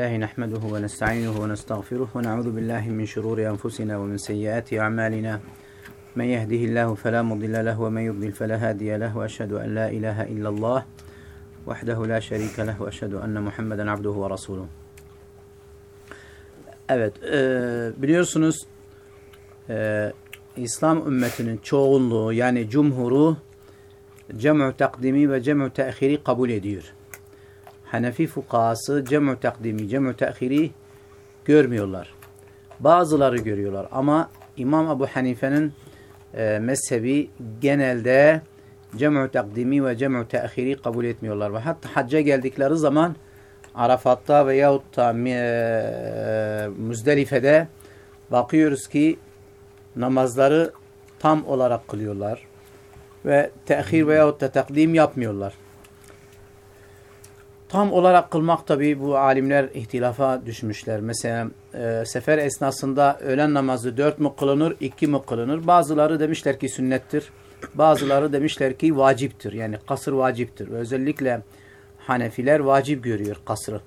لله نحمده ونستعينه ونستغفره ونعوذ بالله من شرور أنفسنا ومن سيئات أعمالنا من يهده الله فلا مضل له ومن يضلل فلا هادي له وأشهد أن لا إله إلا الله وحده لا شريك له وأشهد أن محمدا عبده ورسوله Evet, e, biliyorsunuz e, İslam ümmetinin çoğunluğu yani cumhuru cem'u takdimi ve cem'u te'khiri kabul ediyor. Hanefi fukahası cem'u takdimi, cem'u te'khiri görmüyorlar. Bazıları görüyorlar ama İmam Ebu Hanife'nin e, mezhebi genelde cem'u takdimi ve cem'u te'khiri kabul etmiyorlar. Ve hatta hacca geldikleri zaman Arafat'ta veyahut da e, Müzdelife'de bakıyoruz ki namazları tam olarak kılıyorlar ve tehir veyahut da takdim yapmıyorlar. Tam olarak kılmak tabi bu alimler ihtilafa düşmüşler. Mesela e, sefer esnasında öğlen namazı dört mü kılınır, iki mi kılınır? Bazıları demişler ki sünnettir. Bazıları demişler ki vaciptir. Yani kasır vaciptir. Özellikle Hanefiler vacip görüyor kasrı.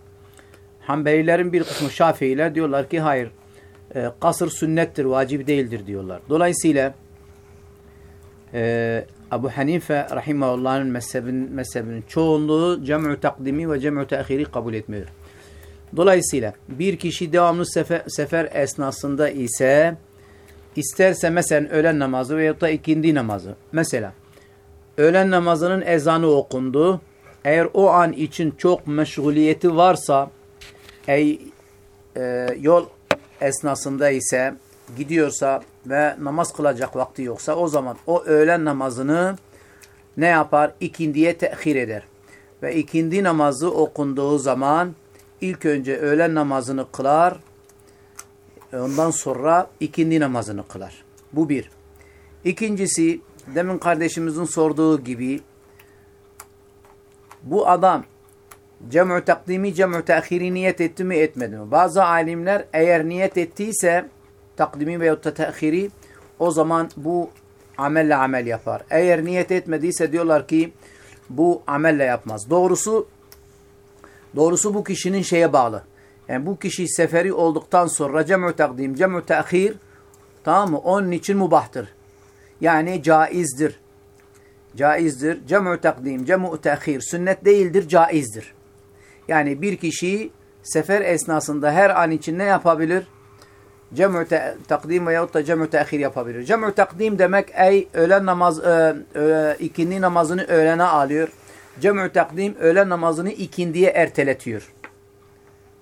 Hanbelilerin bir kısmı Şafiiler diyorlar ki hayır e, kasır sünnettir, vacip değildir diyorlar. Dolayısıyla e, Ebu Hanife rahimahullah'ın mezhebin, mezhebinin çoğunluğu cem'u takdimi ve cem'u teahiri kabul etmiyor. Dolayısıyla bir kişi devamlı sefer, sefer esnasında ise isterse mesela öğlen namazı veyahut da ikindi namazı. Mesela öğlen namazının ezanı okundu. Eğer o an için çok meşguliyeti varsa ey, e, yol esnasında ise gidiyorsa ve namaz kılacak vakti yoksa o zaman o öğlen namazını ne yapar? İkindiye tehir eder. Ve ikindi namazı okunduğu zaman ilk önce öğlen namazını kılar. Ondan sonra ikindi namazını kılar. Bu bir. İkincisi demin kardeşimizin sorduğu gibi bu adam cem'u takdimi, cem'u teahiri niyet etti mi etmedi mi? Bazı alimler eğer niyet ettiyse takdimi veyahut da teahiri o zaman bu amelle amel yapar. Eğer niyet etmediyse diyorlar ki bu amelle yapmaz. Doğrusu doğrusu bu kişinin şeye bağlı. Yani bu kişi seferi olduktan sonra cem'u takdim, cem'u teahir tamam mı? Onun için mubahtır. Yani caizdir. Caizdir. Cem'u takdim, cem'u teahir sünnet değildir, caizdir. Yani bir kişi sefer esnasında her an için ne yapabilir? Cem'ü takdim veyahut da cem'ü teahir yapabilir. Cem'ü takdim demek ey öğlen namaz, e, e, ikindi namazını öğlene alıyor. Cem'ü takdim öğlen namazını ikindiye erteletiyor.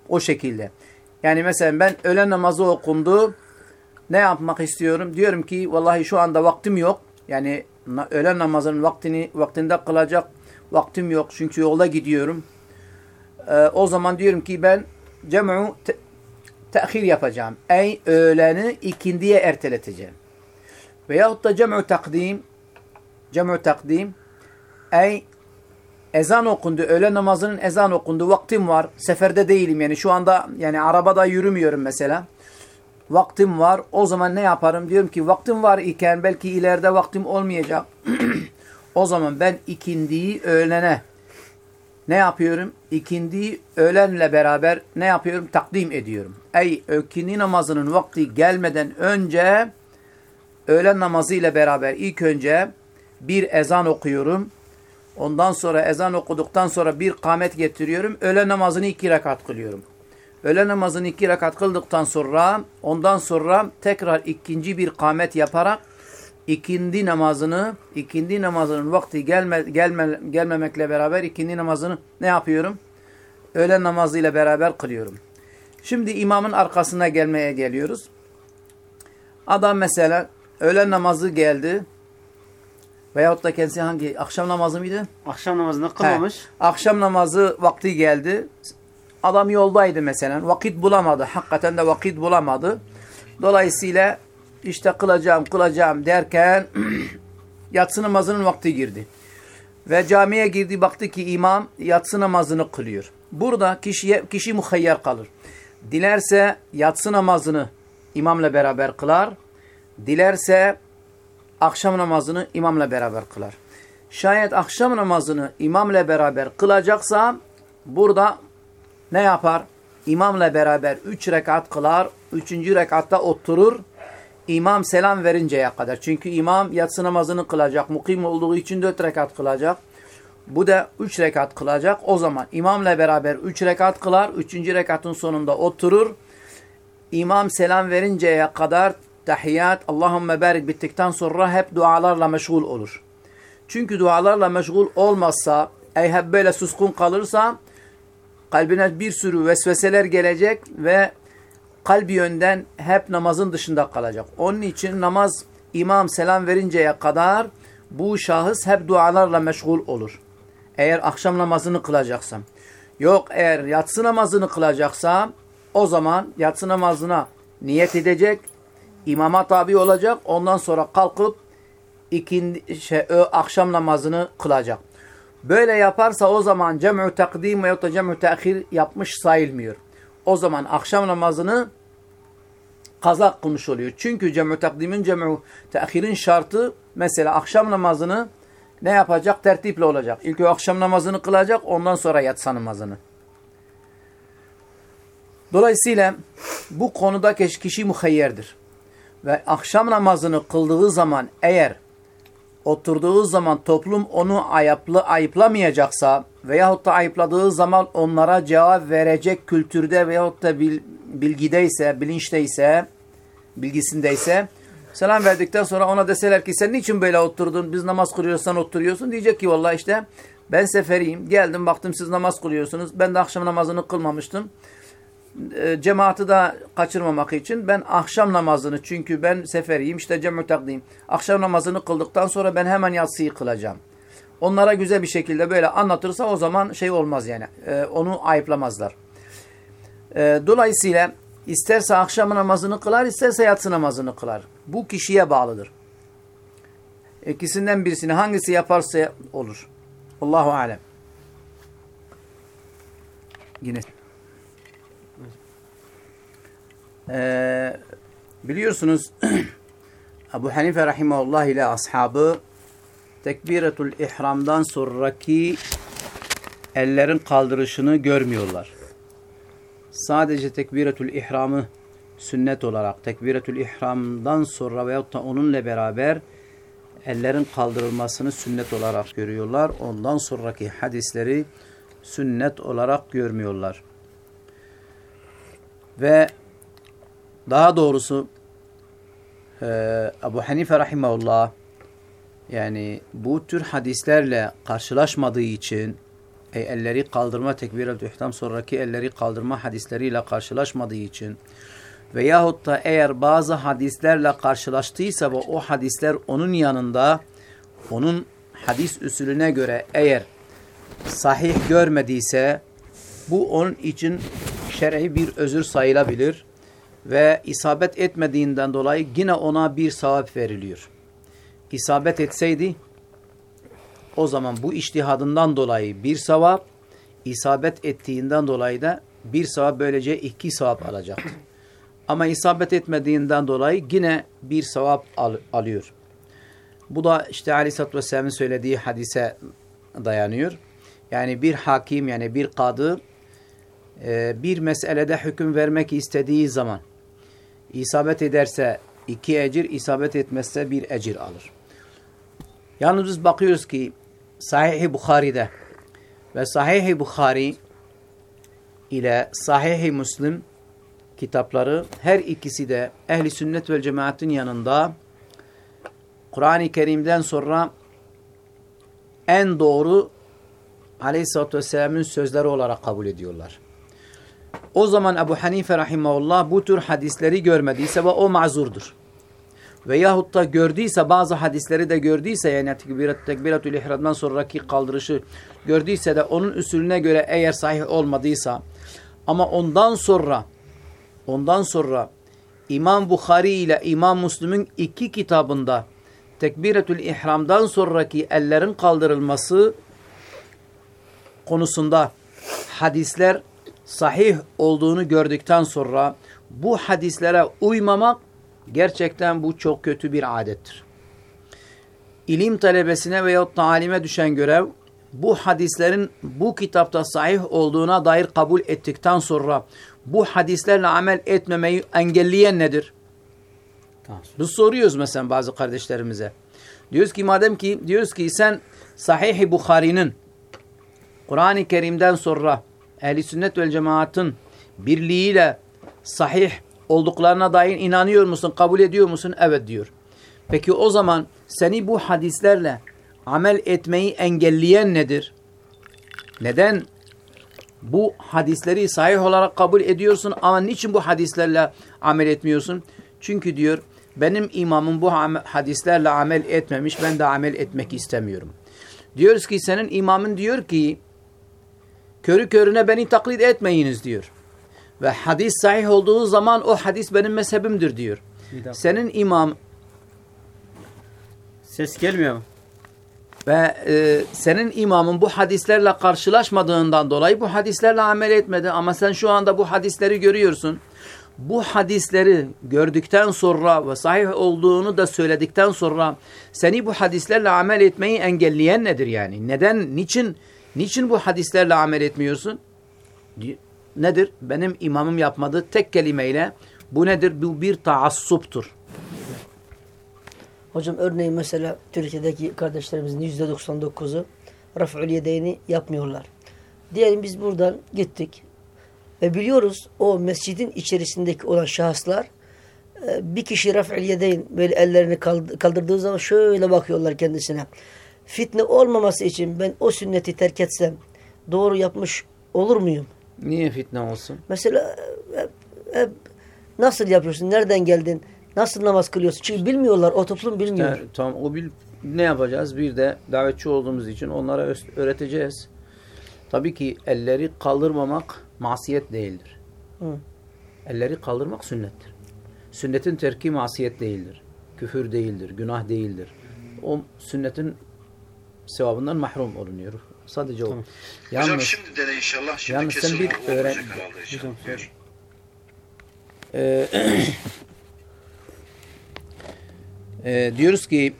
O şekilde. Yani mesela ben öğlen namazı okundu. Ne yapmak istiyorum? Diyorum ki vallahi şu anda vaktim yok. Yani öğlen namazının vaktini vaktinde kılacak vaktim yok. Çünkü yolda gidiyorum. Ee, o zaman diyorum ki ben cem'u te tehir yapacağım. Ey öğleni ikindiye erteleteceğim. Veyahut da cem'u takdim cem'u takdim ey ezan okundu, öğle namazının ezan okundu, vaktim var, seferde değilim yani şu anda yani arabada yürümüyorum mesela. Vaktim var, o zaman ne yaparım? Diyorum ki vaktim var iken belki ileride vaktim olmayacak. o zaman ben ikindiyi öğlene ne yapıyorum? İkindiyi öğlenle beraber ne yapıyorum? Takdim ediyorum. Ey ökindi namazının vakti gelmeden önce öğlen namazı ile beraber ilk önce bir ezan okuyorum. Ondan sonra ezan okuduktan sonra bir kamet getiriyorum. Öğlen namazını iki rekat kılıyorum. Öğlen namazını iki rekat kıldıktan sonra ondan sonra tekrar ikinci bir kamet yaparak ikindi namazını, ikindi namazının vakti gelme, gelme, gelmemekle beraber ikindi namazını ne yapıyorum? Öğlen namazıyla beraber kılıyorum. Şimdi imamın arkasına gelmeye geliyoruz. Adam mesela öğlen namazı geldi. Veyahut da kendisi hangi? Akşam namazı mıydı? Akşam namazını kılmamış. He. Akşam namazı vakti geldi. Adam yoldaydı mesela. Vakit bulamadı. Hakikaten de vakit bulamadı. Dolayısıyla işte kılacağım kılacağım derken yatsı namazının vakti girdi. Ve camiye girdi baktı ki imam yatsı namazını kılıyor. Burada kişiye, kişi muhayyer kalır. Dilerse yatsı namazını imamla beraber kılar. Dilerse akşam namazını imamla beraber kılar. Şayet akşam namazını imamla beraber kılacaksa burada ne yapar? imamla beraber üç rekat kılar. Üçüncü rekatta oturur. İmam selam verinceye kadar. Çünkü imam yatsı namazını kılacak. Mukim olduğu için dört rekat kılacak. Bu da üç rekat kılacak. O zaman imamla beraber üç rekat kılar. Üçüncü rekatın sonunda oturur. İmam selam verinceye kadar tahiyyat, Allahümme barik bittikten sonra hep dualarla meşgul olur. Çünkü dualarla meşgul olmazsa, ey hep böyle suskun kalırsa kalbine bir sürü vesveseler gelecek ve kalbi yönden hep namazın dışında kalacak. Onun için namaz imam selam verinceye kadar bu şahıs hep dualarla meşgul olur. Eğer akşam namazını kılacaksa. Yok eğer yatsı namazını kılacaksa o zaman yatsı namazına niyet edecek, imama tabi olacak, ondan sonra kalkıp ikindi, şey, akşam namazını kılacak. Böyle yaparsa o zaman cem'u takdim veyahut da cem'u teahhir yapmış sayılmıyor. O zaman akşam namazını kaza kılmış oluyor. Çünkü cem'u takdimin cem'u teahhirin şartı mesela akşam namazını ne yapacak? Tertiple olacak. İlk o akşam namazını kılacak ondan sonra yatsa namazını. Dolayısıyla bu konuda kişi muhayyerdir. Ve akşam namazını kıldığı zaman eğer oturduğu zaman toplum onu ayıplı, ayıplamayacaksa veyahut da ayıpladığı zaman onlara cevap verecek kültürde veyahut da bil, bilgideyse, bilinçteyse, bilgisindeyse selam verdikten sonra ona deseler ki sen niçin böyle oturdun, biz namaz kılıyorsan oturuyorsun. Diyecek ki vallahi işte ben seferiyim, geldim baktım siz namaz kılıyorsunuz, ben de akşam namazını kılmamıştım e, cemaati de kaçırmamak için ben akşam namazını çünkü ben seferiyim işte cem'u takdim. Akşam namazını kıldıktan sonra ben hemen yatsıyı kılacağım. Onlara güzel bir şekilde böyle anlatırsa o zaman şey olmaz yani. E, onu ayıplamazlar. E, dolayısıyla isterse akşam namazını kılar isterse yatsı namazını kılar. Bu kişiye bağlıdır. İkisinden birisini hangisi yaparsa olur. Allahu alem. Yine Ee, biliyorsunuz Ebu Hanife Rahimahullah ile ashabı tekbiretul ihramdan sonraki ellerin kaldırışını görmüyorlar. Sadece tekbiretul ihramı sünnet olarak tekbiretul ihramdan sonra veyahut da onunla beraber ellerin kaldırılmasını sünnet olarak görüyorlar. Ondan sonraki hadisleri sünnet olarak görmüyorlar. Ve daha doğrusu e, Ebu Hanife rahimahullah yani bu tür hadislerle karşılaşmadığı için e, elleri kaldırma tekbir-el ihtam sonraki elleri kaldırma hadisleriyle karşılaşmadığı için veyahut da eğer bazı hadislerle karşılaştıysa ve o hadisler onun yanında onun hadis usulüne göre eğer sahih görmediyse bu onun için şer'i bir özür sayılabilir ve isabet etmediğinden dolayı yine ona bir sevap veriliyor. İsabet etseydi o zaman bu iştihadından dolayı bir sevap, isabet ettiğinden dolayı da bir sevap böylece iki sevap alacaktı. Ama isabet etmediğinden dolayı yine bir sevap al alıyor. Bu da işte Aleyhisselatü Vesselam'ın söylediği hadise dayanıyor. Yani bir hakim yani bir kadı e, bir meselede hüküm vermek istediği zaman İsabet ederse iki ecir, isabet etmezse bir ecir alır. Yalnız biz bakıyoruz ki Sahih-i Bukhari'de ve Sahih-i Bukhari ile Sahih-i Müslim kitapları her ikisi de ehli sünnet ve cemaatin yanında Kur'an-ı Kerim'den sonra en doğru Aleyhisselatü Vesselam'ın sözleri olarak kabul ediyorlar. O zaman Ebu Hanife rahimahullah bu tür hadisleri görmediyse ve o mazurdur. Veyahut da gördüyse bazı hadisleri de gördüyse yani tekbirat, tekbiratül ihramdan sonraki kaldırışı gördüyse de onun usulüne göre eğer sahih olmadıysa ama ondan sonra ondan sonra İmam Bukhari ile İmam Müslim'in iki kitabında tekbiratül ihramdan sonraki ellerin kaldırılması konusunda hadisler sahih olduğunu gördükten sonra bu hadislere uymamak gerçekten bu çok kötü bir adettir. İlim talebesine veya talime düşen görev bu hadislerin bu kitapta sahih olduğuna dair kabul ettikten sonra bu hadislerle amel etmemeyi engelleyen nedir? Biz soruyoruz mesela bazı kardeşlerimize. Diyoruz ki madem ki diyoruz ki sen Sahih-i Bukhari'nin Kur'an-ı Kerim'den sonra ehli sünnet vel cemaatın birliğiyle sahih olduklarına dair inanıyor musun? Kabul ediyor musun? Evet diyor. Peki o zaman seni bu hadislerle amel etmeyi engelleyen nedir? Neden bu hadisleri sahih olarak kabul ediyorsun ama niçin bu hadislerle amel etmiyorsun? Çünkü diyor benim imamım bu hadislerle amel etmemiş ben de amel etmek istemiyorum. Diyoruz ki senin imamın diyor ki körü körüne beni taklit etmeyiniz diyor. Ve hadis sahih olduğu zaman o hadis benim mezhebimdir diyor. Senin imam Ses gelmiyor mu? ve e, senin imamın bu hadislerle karşılaşmadığından dolayı bu hadislerle amel etmedi. Ama sen şu anda bu hadisleri görüyorsun. Bu hadisleri gördükten sonra ve sahih olduğunu da söyledikten sonra seni bu hadislerle amel etmeyi engelleyen nedir yani? Neden, niçin, niçin bu hadislerle amel etmiyorsun? Nedir? Benim imamım yapmadığı tek kelimeyle bu nedir? Bu bir taassuptur. Hocam örneğin mesela Türkiye'deki kardeşlerimizin %99'u raf'ül yedeyni yapmıyorlar. Diyelim biz buradan gittik ve biliyoruz o mescidin içerisindeki olan şahıslar e, bir kişi raf'ül yedeyn böyle ellerini kaldırdığı zaman şöyle bakıyorlar kendisine. Fitne olmaması için ben o sünneti terk etsem doğru yapmış olur muyum? Niye fitne olsun? Mesela hep, hep nasıl yapıyorsun? Nereden geldin? Nasıl namaz kılıyorsun? Çünkü bilmiyorlar. O toplum bilmiyor. İşte, tamam o bil ne yapacağız? Bir de davetçi olduğumuz için onlara öğreteceğiz. Tabii ki elleri kaldırmamak masiyet değildir. Hı. Elleri kaldırmak sünnettir. Sünnetin terki masiyet değildir. Küfür değildir, günah değildir. O sünnetin sevabından mahrum olunuyor. Sadece tamam. o. Yalnız, Hocam şimdi dene inşallah. Şimdi yalnız sen bir öğren... Hocam, ee, e, diyoruz ki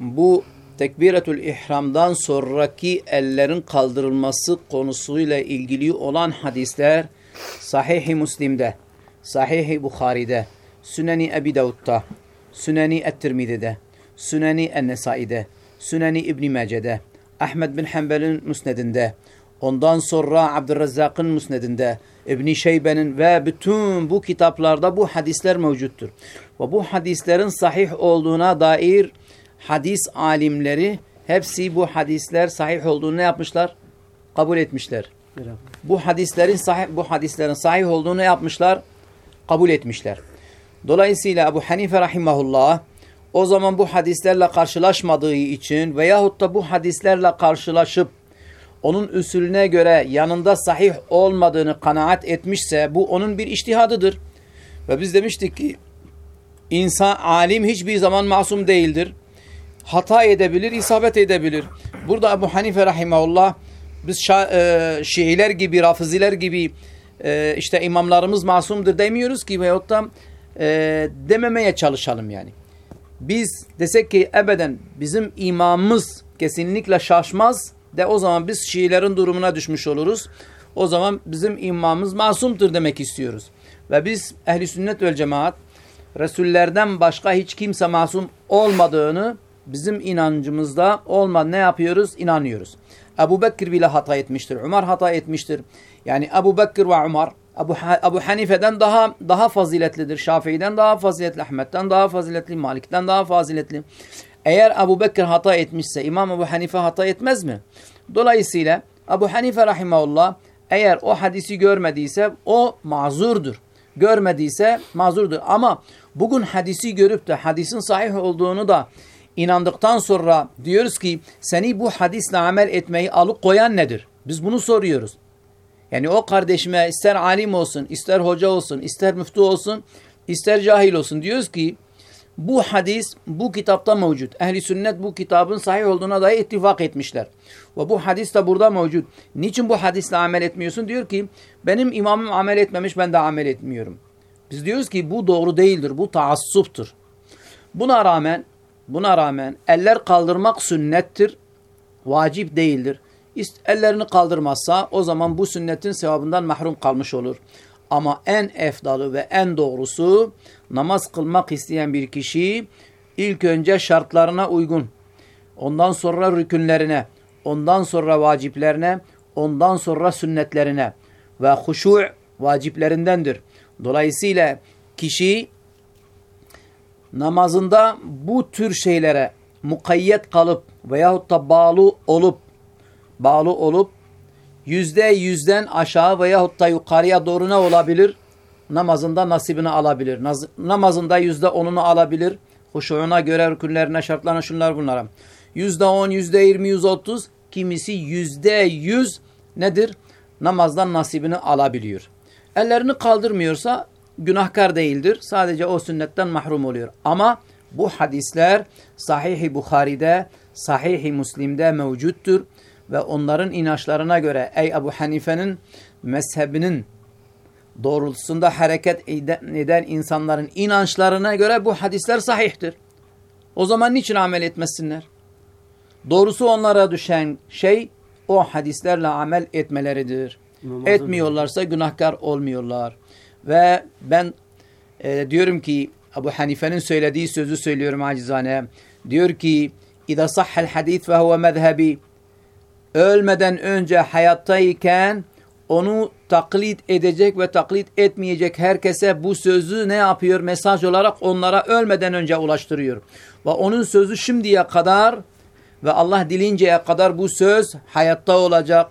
bu tekbiretül ihramdan sonraki ellerin kaldırılması konusuyla ilgili olan hadisler Sahih-i Müslim'de, Sahih-i Bukhari'de, Süneni Ebi Davud'da, Süneni Et-Tirmidi'de, Süneni En-Nesai'de, Süneni İbn Mace'de, Ahmed bin Hanbel'in müsnedinde, ondan sonra Abdurrazzak'ın müsnedinde, İbn Şeybe'nin ve bütün bu kitaplarda bu hadisler mevcuttur. Ve bu hadislerin sahih olduğuna dair hadis alimleri hepsi bu hadisler sahih olduğunu ne yapmışlar? Kabul etmişler. Bu hadislerin sahih bu hadislerin sahih olduğunu yapmışlar? Kabul etmişler. Dolayısıyla Ebu Hanife rahimahullah o zaman bu hadislerle karşılaşmadığı için veyahut da bu hadislerle karşılaşıp onun usulüne göre yanında sahih olmadığını kanaat etmişse bu onun bir iştihadıdır. Ve biz demiştik ki insan alim hiçbir zaman masum değildir. Hata edebilir, isabet edebilir. Burada Ebu Hanife rahimahullah biz e, Şiiler gibi, Rafiziler gibi e, işte imamlarımız masumdur demiyoruz ki veyahut da e, dememeye çalışalım yani. Biz desek ki ebeden bizim imamımız kesinlikle şaşmaz de o zaman biz Şiilerin durumuna düşmüş oluruz. O zaman bizim imamımız masumdur demek istiyoruz. Ve biz ehli sünnet vel cemaat Resullerden başka hiç kimse masum olmadığını bizim inancımızda olma ne yapıyoruz? İnanıyoruz. Ebu Bekir bile hata etmiştir. Ömer hata etmiştir. Yani Ebu Bekir ve Ömer Ebu, Ebu Hanife'den daha daha faziletlidir. Şafii'den daha faziletli. Ahmet'ten daha faziletli. Malik'ten daha faziletli. Eğer Ebu Bekir hata etmişse İmam Ebu Hanife hata etmez mi? Dolayısıyla Ebu Hanife rahimahullah eğer o hadisi görmediyse o mazurdur. Görmediyse mazurdur. Ama bugün hadisi görüp de hadisin sahih olduğunu da inandıktan sonra diyoruz ki seni bu hadisle amel etmeyi alıkoyan nedir? Biz bunu soruyoruz. Yani o kardeşime ister alim olsun, ister hoca olsun, ister müftü olsun, ister cahil olsun diyoruz ki bu hadis bu kitapta mevcut. Ehli sünnet bu kitabın sahih olduğuna dair ittifak etmişler. Ve bu hadis de burada mevcut. Niçin bu hadisle amel etmiyorsun? Diyor ki benim imamım amel etmemiş ben de amel etmiyorum. Biz diyoruz ki bu doğru değildir. Bu taassuptur. Buna rağmen buna rağmen eller kaldırmak sünnettir. Vacip değildir. Ellerini kaldırmazsa o zaman bu sünnetin sevabından mahrum kalmış olur. Ama en efdalı ve en doğrusu namaz kılmak isteyen bir kişi ilk önce şartlarına uygun, ondan sonra rükünlerine, ondan sonra vaciplerine, ondan sonra sünnetlerine ve huşu' vaciplerindendir. Dolayısıyla kişi namazında bu tür şeylere mukayyet kalıp veyahut da bağlı olup bağlı olup yüzde yüzden aşağı veyahut da yukarıya doğru ne olabilir? Namazında nasibini alabilir. Naz- namazında yüzde onunu alabilir. Huşuğuna göre, rükünlerine, şartlarına, şunlar bunlara. Yüzde on, yüzde yirmi, yüzde otuz. Kimisi yüzde yüz nedir? Namazdan nasibini alabiliyor. Ellerini kaldırmıyorsa günahkar değildir. Sadece o sünnetten mahrum oluyor. Ama bu hadisler Sahih-i Bukhari'de, Sahih-i Müslim'de mevcuttur. Ve onların inançlarına göre ey Ebu Hanife'nin mezhebinin doğrultusunda hareket eden insanların inançlarına göre bu hadisler sahihtir. O zaman niçin amel etmesinler? Doğrusu onlara düşen şey o hadislerle amel etmeleridir. İmam Etmiyorlarsa günahkar olmuyorlar. Ve ben e, diyorum ki Ebu Hanife'nin söylediği sözü söylüyorum acizane. Diyor ki İza sahhel hadis ve huve mezhebi ölmeden önce hayattayken onu taklit edecek ve taklit etmeyecek herkese bu sözü ne yapıyor? Mesaj olarak onlara ölmeden önce ulaştırıyor. Ve onun sözü şimdiye kadar ve Allah dilinceye kadar bu söz hayatta olacak.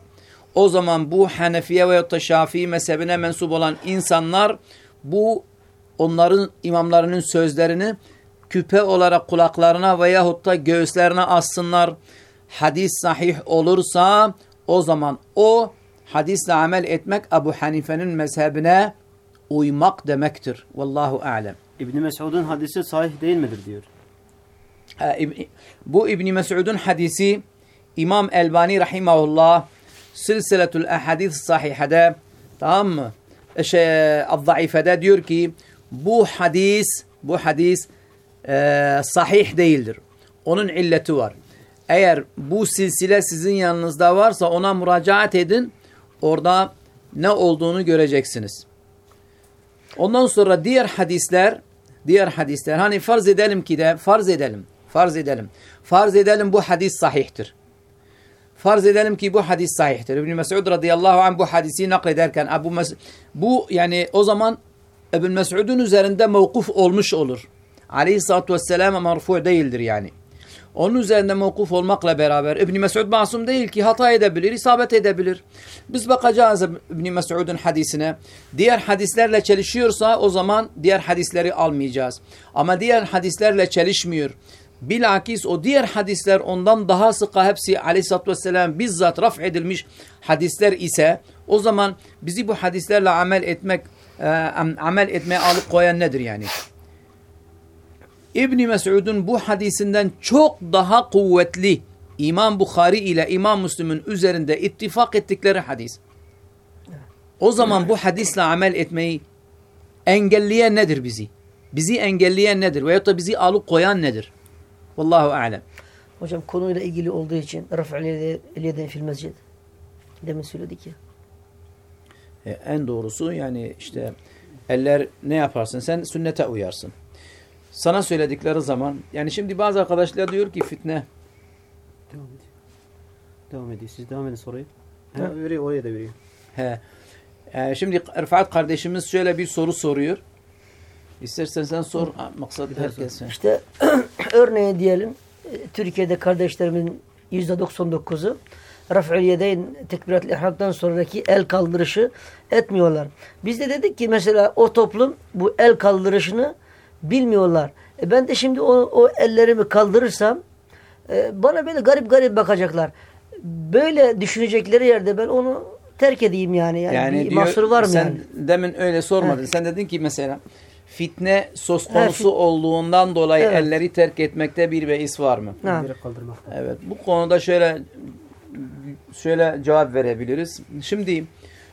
O zaman bu Hanefiye ve da Şafii mezhebine mensup olan insanlar bu onların imamlarının sözlerini küpe olarak kulaklarına veyahut da göğüslerine assınlar. Hadis sahih olursa o zaman o hadisle amel etmek Ebu Hanife'nin mezhebine uymak demektir. Vallahu a'lem. İbni Mesud'un hadisi sahih değil midir diyor. İbn- Bu İbni Mesud'un hadisi İmam Elbani rahimahullah Silsiletül Ahadis Sahihede tamam mı? Şey, Zayıfede diyor ki bu hadis bu hadis e, sahih değildir. Onun illeti var. Eğer bu silsile sizin yanınızda varsa ona müracaat edin. Orada ne olduğunu göreceksiniz. Ondan sonra diğer hadisler, diğer hadisler hani farz edelim ki de farz edelim, farz edelim. Farz edelim bu hadis sahihtir. Farz edelim ki bu hadis sahihtir. İbn Mes'ud radıyallahu anh bu hadisi naklederken Ebu Mes bu yani o zaman İbn Mes'ud'un üzerinde mevkuf olmuş olur. Aleyhissalatu vesselam marfu değildir yani. Onun üzerinde mevkuf olmakla beraber İbn Mes'ud masum değil ki hata edebilir, isabet edebilir. Biz bakacağız İbn Mes'ud'un hadisine. Diğer hadislerle çelişiyorsa o zaman diğer hadisleri almayacağız. Ama diğer hadislerle çelişmiyor. Bilakis o diğer hadisler ondan daha sıkı hepsi aleyhissalatü vesselam bizzat raf edilmiş hadisler ise o zaman bizi bu hadislerle amel etmek e, amel etmeye alıp koyan nedir yani? İbni Mes'ud'un bu hadisinden çok daha kuvvetli İmam Bukhari ile İmam Müslim'in üzerinde ittifak ettikleri hadis. O zaman bu hadisle amel etmeyi engelleyen nedir bizi? Bizi engelleyen nedir? Veyahut da bizi alıp koyan nedir? Vallahu alem. Hocam konuyla ilgili olduğu için raf'ül eliyeden fil mescid. Demin söyledik ya. E, en doğrusu yani işte eller ne yaparsın? Sen sünnete uyarsın. Sana söyledikleri zaman yani şimdi bazı arkadaşlar diyor ki fitne Devam ediyor. Devam ediyor. Siz devam edin soruyu. Ha, veriyor, oraya da veriyor. He. E, şimdi Rıfat kardeşimiz şöyle bir soru soruyor. İstersen sen sor. Ha, Maksat herkes. İşte örneğin diyelim e, Türkiye'de kardeşlerimin %99'u Raf'ül yedeyn tekbirat-ı ihramdan sonraki el kaldırışı etmiyorlar. Biz de dedik ki mesela o toplum bu el kaldırışını bilmiyorlar. E ben de şimdi o, o ellerimi kaldırırsam e, bana böyle garip garip bakacaklar. Böyle düşünecekleri yerde ben onu terk edeyim yani. Yani, bir diyor, mahsur var mı sen yani? demin öyle sormadın. Evet. Sen dedin ki mesela fitne söz konusu fit- olduğundan dolayı Evet. elleri terk etmekte bir beis var mı? Ha. Evet. Bu konuda şöyle şöyle cevap verebiliriz. Şimdi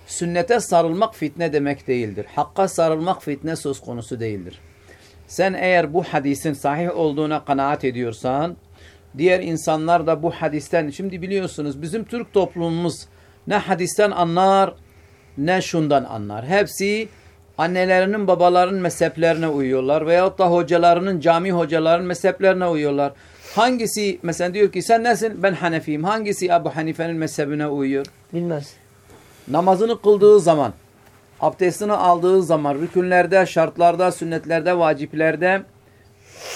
sünnete sarılmak fitne demek değildir. Hakka sarılmak fitne söz konusu değildir. Sen eğer bu hadisin sahih olduğuna kanaat ediyorsan Diğer insanlar da bu hadisten, şimdi biliyorsunuz bizim Türk toplumumuz ne hadisten anlar ne şundan anlar. Hepsi annelerinin babaların mezheplerine uyuyorlar veyahut da hocalarının cami hocaların mezheplerine uyuyorlar. Hangisi mesela diyor ki sen nesin? Ben Hanefiyim. Hangisi Ebu Hanife'nin mezhebine uyuyor? Bilmez. Namazını kıldığı zaman, abdestini aldığı zaman, rükünlerde, şartlarda, sünnetlerde, vaciplerde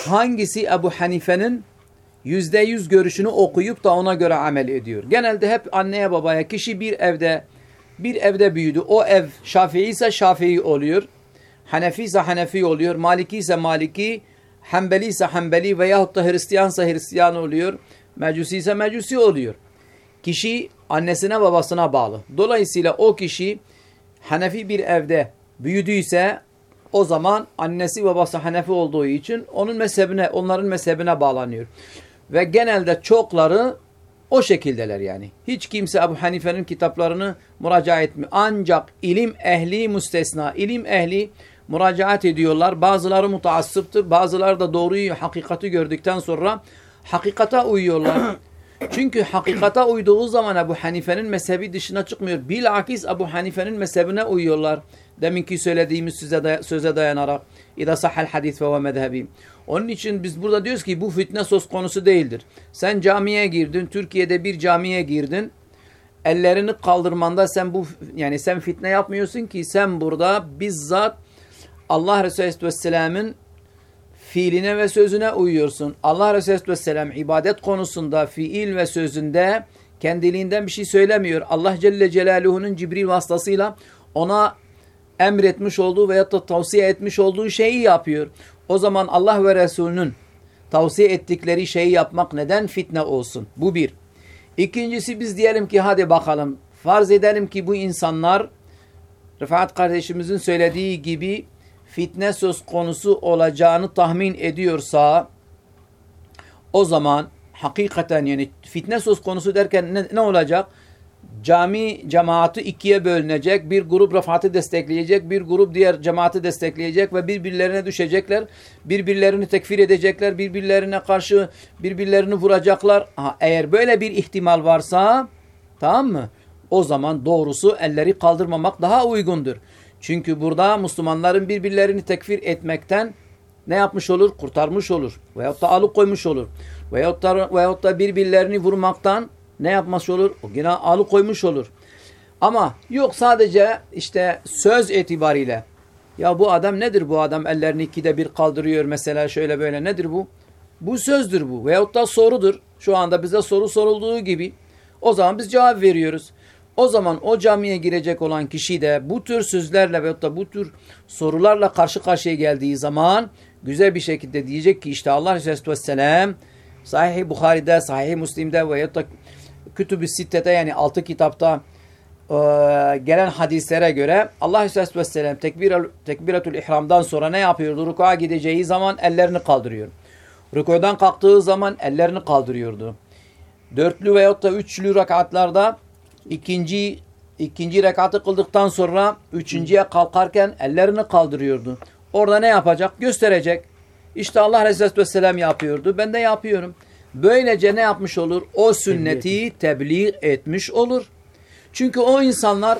hangisi Ebu Hanife'nin yüzde yüz görüşünü okuyup da ona göre amel ediyor. Genelde hep anneye babaya kişi bir evde bir evde büyüdü. O ev Şafii ise Şafii oluyor. Hanefi ise Hanefi oluyor. Maliki ise Maliki. Hanbeli ise Hanbeli veyahut da Hristiyansa Hristiyan oluyor. Mecusi ise Mecusi oluyor. Kişi annesine babasına bağlı. Dolayısıyla o kişi Hanefi bir evde büyüdüyse o zaman annesi babası Hanefi olduğu için onun mezhebine, onların mezhebine bağlanıyor. Ve genelde çokları o şekildeler yani. Hiç kimse Ebu Hanife'nin kitaplarını müracaat etmiyor. Ancak ilim ehli müstesna. İlim ehli müracaat ediyorlar. Bazıları mutaassıptır. Bazıları da doğruyu, hakikati gördükten sonra hakikata uyuyorlar. Çünkü hakikata uyduğu zaman Ebu Hanife'nin mezhebi dışına çıkmıyor. Bilakis Ebu Hanife'nin mezhebine uyuyorlar. Deminki söylediğimiz söze, day söze dayanarak. İda sahel hadis ve mezhebi. Onun için biz burada diyoruz ki bu fitne söz konusu değildir. Sen camiye girdin, Türkiye'de bir camiye girdin. Ellerini kaldırmanda sen bu yani sen fitne yapmıyorsun ki sen burada bizzat Allah Resulü Aleyhisselam'ın fiiline ve sözüne uyuyorsun. Allah Resulü Aleyhisselam ibadet konusunda fiil ve sözünde kendiliğinden bir şey söylemiyor. Allah Celle Celaluhu'nun Cibril vasıtasıyla ona emretmiş olduğu veya da tavsiye etmiş olduğu şeyi yapıyor. O zaman Allah ve Resulünün tavsiye ettikleri şeyi yapmak neden fitne olsun? Bu bir. İkincisi biz diyelim ki hadi bakalım farz edelim ki bu insanlar Rıfat kardeşimizin söylediği gibi fitne söz konusu olacağını tahmin ediyorsa o zaman hakikaten yani fitne söz konusu derken ne, ne olacak? Cami cemaati ikiye bölünecek. Bir grup Rıfat'ı destekleyecek, bir grup diğer cemaati destekleyecek ve birbirlerine düşecekler. Birbirlerini tekfir edecekler, birbirlerine karşı birbirlerini vuracaklar. Ha, eğer böyle bir ihtimal varsa tamam mı? O zaman doğrusu elleri kaldırmamak daha uygundur. Çünkü burada Müslümanların birbirlerini tekfir etmekten ne yapmış olur? Kurtarmış olur. Veyahut da alıkoymuş olur. Veyahut da, veyahut da birbirlerini vurmaktan ne yapmış olur? O yine alıkoymuş olur. Ama yok sadece işte söz itibariyle ya bu adam nedir bu adam ellerini ikide bir kaldırıyor mesela şöyle böyle nedir bu? Bu sözdür bu veyahut da sorudur. Şu anda bize soru sorulduğu gibi o zaman biz cevap veriyoruz. O zaman o camiye girecek olan kişi de bu tür sözlerle veyahut da bu tür sorularla karşı karşıya geldiği zaman güzel bir şekilde diyecek ki işte Allah Resulü Vesselam Sahih Bukhari'de, Sahih Müslim'de veyahut da Kütüb-i Sitte'de yani altı kitapta e, gelen hadislere göre Allah Resulü Vesselam tekbir, tekbiratul ihramdan sonra ne yapıyordu? Ruku'a gideceği zaman ellerini kaldırıyor. Ruku'dan kalktığı zaman ellerini kaldırıyordu. Dörtlü veyahut da üçlü rekatlarda ikinci ikinci rekatı kıldıktan sonra üçüncüye kalkarken ellerini kaldırıyordu. Orada ne yapacak? Gösterecek. İşte Allah Resulü Vesselam yapıyordu. Ben de yapıyorum. Böylece ne yapmış olur? O sünneti tebliğ etmiş olur. Çünkü o insanlar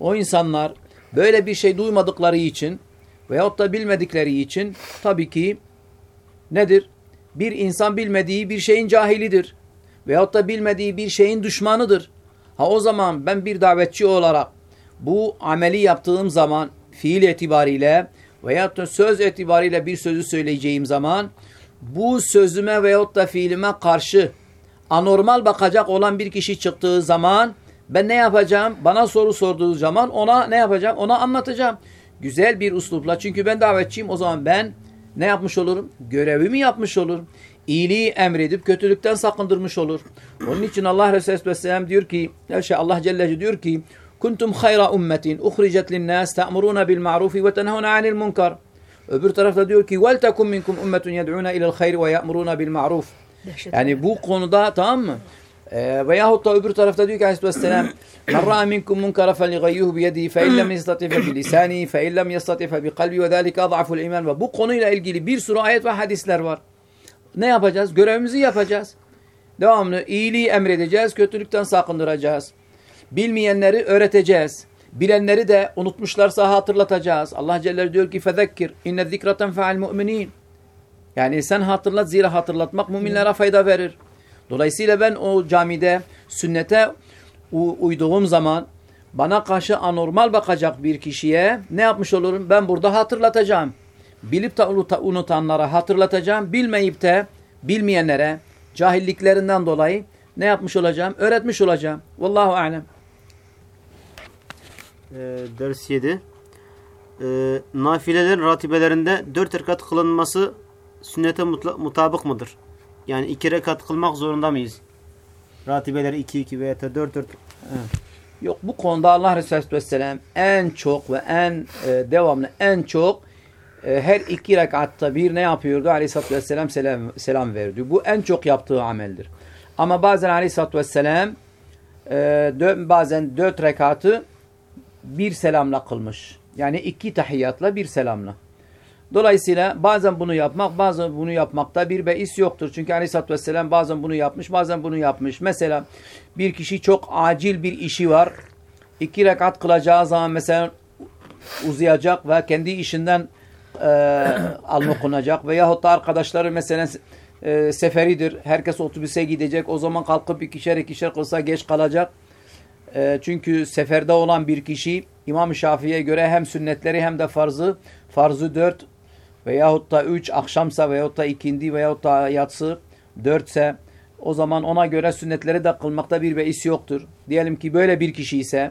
o insanlar böyle bir şey duymadıkları için veyahut da bilmedikleri için tabii ki nedir? Bir insan bilmediği bir şeyin cahilidir. Veyahut da bilmediği bir şeyin düşmanıdır. Ha o zaman ben bir davetçi olarak bu ameli yaptığım zaman fiil itibariyle veyahut da söz itibariyle bir sözü söyleyeceğim zaman bu sözüme veyahut da fiilime karşı anormal bakacak olan bir kişi çıktığı zaman ben ne yapacağım? Bana soru sorduğu zaman ona ne yapacağım? Ona anlatacağım. Güzel bir uslupla. Çünkü ben davetçiyim. O zaman ben ne yapmış olurum? Görevimi yapmış olurum. İyiliği emredip kötülükten sakındırmış olur. Onun için Allah Resulü Aleyhisselam diyor ki, şey Allah Celle diyor ki, Kuntum hayra ummetin uhricet linnas ta'muruna bil ma'rufi ve tenhuna anil munkar. Öbür tarafta diyor ki vel tekum minkum ummetun yed'una ila'l hayr ve ya'muruna bil ma'ruf. Yani bu konuda tamam mı? Ee, veyahut da öbür tarafta diyor ki Aleyhisselam Men ra'a minkum munkara feligayyuhu biyedihi fe illem yestati fe bilisani fe illem yestati fe biqalbi ve zâlike ad'aful iman ve bu konuyla ilgili bir sürü ayet ve hadisler var. Ne yapacağız? Görevimizi yapacağız. Devamlı iyiliği emredeceğiz, kötülükten sakındıracağız. Bilmeyenleri öğreteceğiz. Bilenleri de unutmuşlarsa hatırlatacağız. Allah Celle diyor ki fezekkir inne zikraten feal mu'minin. Yani sen hatırlat zira hatırlatmak müminlere fayda verir. Dolayısıyla ben o camide sünnete uyduğum zaman bana karşı anormal bakacak bir kişiye ne yapmış olurum? Ben burada hatırlatacağım. Bilip de unutanlara hatırlatacağım. Bilmeyip de bilmeyenlere cahilliklerinden dolayı ne yapmış olacağım? Öğretmiş olacağım. Vallahu alem. Ee, ders 7. Ee, nafilelerin ratibelerinde 4 rekat kılınması sünnete mutabık mıdır? Yani 2 rekat kılmak zorunda mıyız? Ratibeleri 2-2 veya 4-4. Evet. Yok bu konuda Allah Resulü Vesselam en çok ve en e, devamlı en çok e, her iki rekatta bir ne yapıyordu? Aleyhisselatü Vesselam selam, selam verdi. Bu en çok yaptığı ameldir. Ama bazen Aleyhisselatü Vesselam e, bazen dört rekatı bir selamla kılmış. Yani iki tahiyyatla bir selamla. Dolayısıyla bazen bunu yapmak, bazen bunu yapmakta bir beis yoktur. Çünkü Aleyhisselatü Vesselam bazen bunu yapmış, bazen bunu yapmış. Mesela bir kişi çok acil bir işi var. İki rekat kılacağı zaman mesela uzayacak ve kendi işinden e, alıkonacak. Veyahut da arkadaşları mesela e, seferidir. Herkes otobüse gidecek. O zaman kalkıp ikişer ikişer kılsa geç kalacak. E, çünkü seferde olan bir kişi İmam Şafii'ye göre hem sünnetleri hem de farzı, farzı dört veyahut da üç akşamsa veyahut da ikindi veyahut da yatsı dörtse o zaman ona göre sünnetleri de kılmakta bir beis yoktur. Diyelim ki böyle bir kişi ise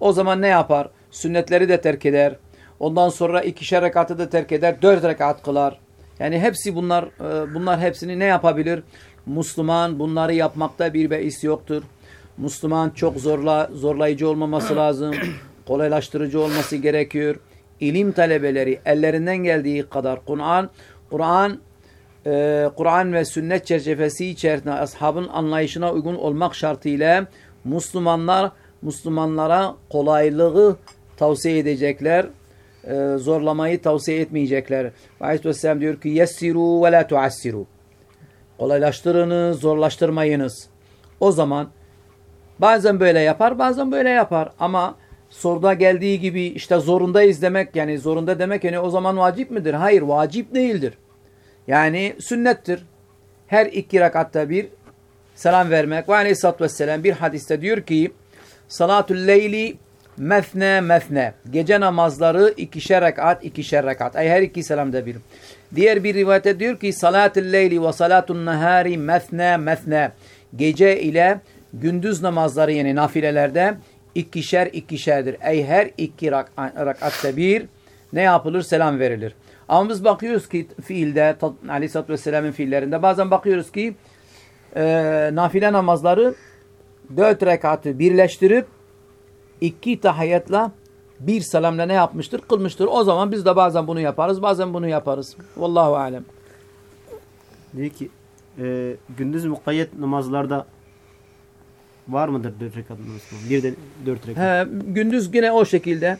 o zaman ne yapar? Sünnetleri de terk eder. Ondan sonra ikişer rekatı da terk eder. Dört rekat kılar. Yani hepsi bunlar e, bunlar hepsini ne yapabilir? Müslüman bunları yapmakta bir beis yoktur. Müslüman çok zorla, zorlayıcı olmaması lazım. Kolaylaştırıcı olması gerekiyor. İlim talebeleri ellerinden geldiği kadar Kur'an Kur'an e, Kur'an ve sünnet çerçevesi içerisinde ashabın anlayışına uygun olmak şartıyla Müslümanlar Müslümanlara kolaylığı tavsiye edecekler. E, zorlamayı tavsiye etmeyecekler. Aleyhisselam diyor ki yessiru ve la tuassiru. Kolaylaştırınız, zorlaştırmayınız. O zaman bazen böyle yapar, bazen böyle yapar ama soruda geldiği gibi işte zorundayız demek yani zorunda demek yani o zaman vacip midir? Hayır vacip değildir. Yani sünnettir. Her iki rakatta bir selam vermek. Ve aleyhissalatü vesselam bir hadiste diyor ki salatul leyli mefne mefne. Gece namazları ikişer rekat ikişer rekat. Ay her iki selamda bir. Diğer bir rivayette diyor ki salatul leyli ve salatun nahari mefne mefne. Gece ile gündüz namazları yani nafilelerde ikişer ikişerdir. Ey her iki rak rakatta bir ne yapılır? Selam verilir. Ama biz bakıyoruz ki fiilde Aleyhisselatü Vesselam'ın fiillerinde bazen bakıyoruz ki e, nafile namazları dört rekatı birleştirip iki tahiyyatla bir selamla ne yapmıştır? Kılmıştır. O zaman biz de bazen bunu yaparız, bazen bunu yaparız. Vallahu alem. Diyor ki e, gündüz mukayyet namazlarda var mıdır dört rekat namaz? Bir de dört rekat. He, gündüz yine o şekilde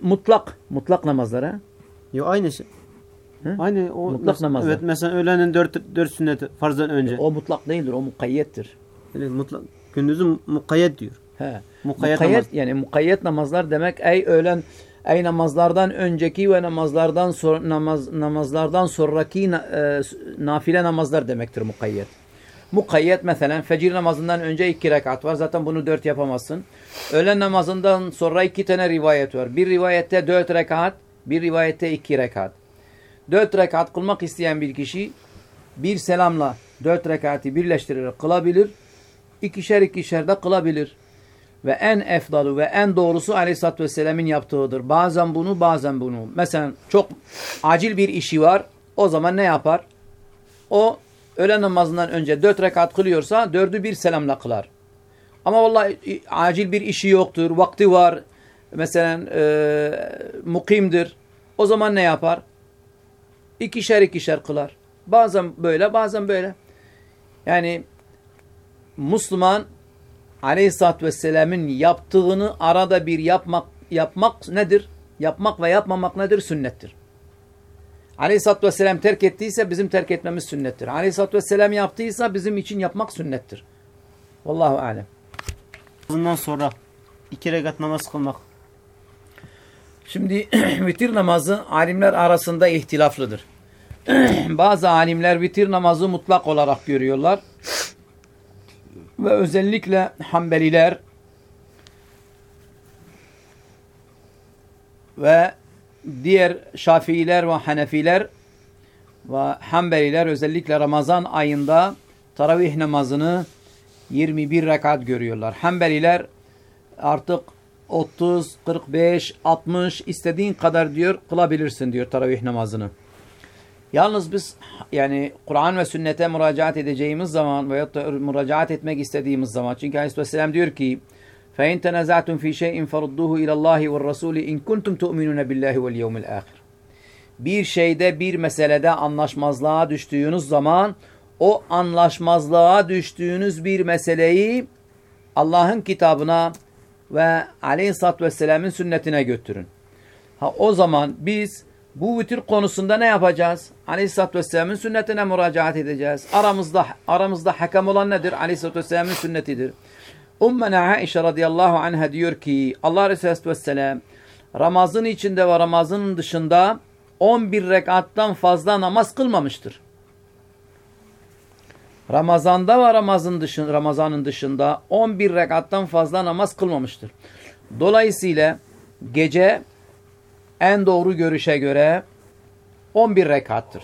mutlak mutlak namazlara. Yo aynı şey. Hı? Aynı o mutlak namazlar. Evet mesela öğlenin dört, dört sünneti farzdan önce. O mutlak değildir. O mukayyettir. Yani mutlak. Gündüzün mukayyet diyor. He. Mukayyet, mukayyet namaz. yani mukayyet namazlar demek ey öğlen ey namazlardan önceki ve namazlardan sonra namaz namazlardan sonraki e, nafile namazlar demektir mukayyet. Mukayyet mesela fecir namazından önce iki rekat var. Zaten bunu dört yapamazsın. Öğlen namazından sonra iki tane rivayet var. Bir rivayette dört rekat, bir rivayette iki rekat. Dört rekat kılmak isteyen bir kişi bir selamla dört rekatı birleştirerek kılabilir. İkişer ikişer de kılabilir. Ve en efdalı ve en doğrusu Aleyhisselatü Vesselam'ın yaptığıdır. Bazen bunu bazen bunu. Mesela çok acil bir işi var. O zaman ne yapar? O öğle namazından önce dört rekat kılıyorsa dördü bir selamla kılar. Ama vallahi acil bir işi yoktur. Vakti var. Mesela e, mukimdir. O zaman ne yapar? ikişer ikişer kılar. Bazen böyle bazen böyle. Yani Müslüman Aleyhisselatü Vesselam'ın yaptığını arada bir yapmak yapmak nedir? Yapmak ve yapmamak nedir? Sünnettir. Aleyhisselatü Vesselam terk ettiyse bizim terk etmemiz sünnettir. Aleyhisselatü Vesselam yaptıysa bizim için yapmak sünnettir. Vallahu alem. Bundan sonra iki rekat namaz kılmak. Şimdi vitir namazı alimler arasında ihtilaflıdır. Bazı alimler vitir namazı mutlak olarak görüyorlar. Ve özellikle Hanbeliler ve diğer Şafiiler ve Hanefiler ve Hanbeliler özellikle Ramazan ayında taravih namazını 21 rekat görüyorlar. Hanbeliler artık 30, 45, 60 istediğin kadar diyor kılabilirsin diyor taravih namazını. Yalnız biz yani Kur'an ve sünnete müracaat edeceğimiz zaman veya da müracaat etmek istediğimiz zaman çünkü Aleyhisselam diyor ki فَاِنْ تَنَزَعْتُمْ ف۪ي شَيْءٍ فَرُدُّهُ اِلَى اللّٰهِ وَالرَّسُولِ اِنْ كُنْتُمْ تُؤْمِنُونَ بِاللّٰهِ وَالْيَوْمِ الْآخِرِ Bir şeyde bir meselede anlaşmazlığa düştüğünüz zaman o anlaşmazlığa düştüğünüz bir meseleyi Allah'ın kitabına ve aleyhissalatü vesselamın sünnetine götürün. Ha, o zaman biz bu vitir konusunda ne yapacağız? Aleyhisselatü Vesselam'ın sünnetine müracaat edeceğiz. Aramızda aramızda hakem olan nedir? Aleyhisselatü Vesselam'ın sünnetidir. Ummena Aişe radıyallahu anha diyor ki Allah Resulü Vesselam Ramazan içinde ve Ramazan'ın dışında 11 rekattan fazla namaz kılmamıştır. Ramazanda ve Ramazan dışında, Ramazan'ın dışında 11 rekattan fazla namaz kılmamıştır. Dolayısıyla gece en doğru görüşe göre 11 rekattır.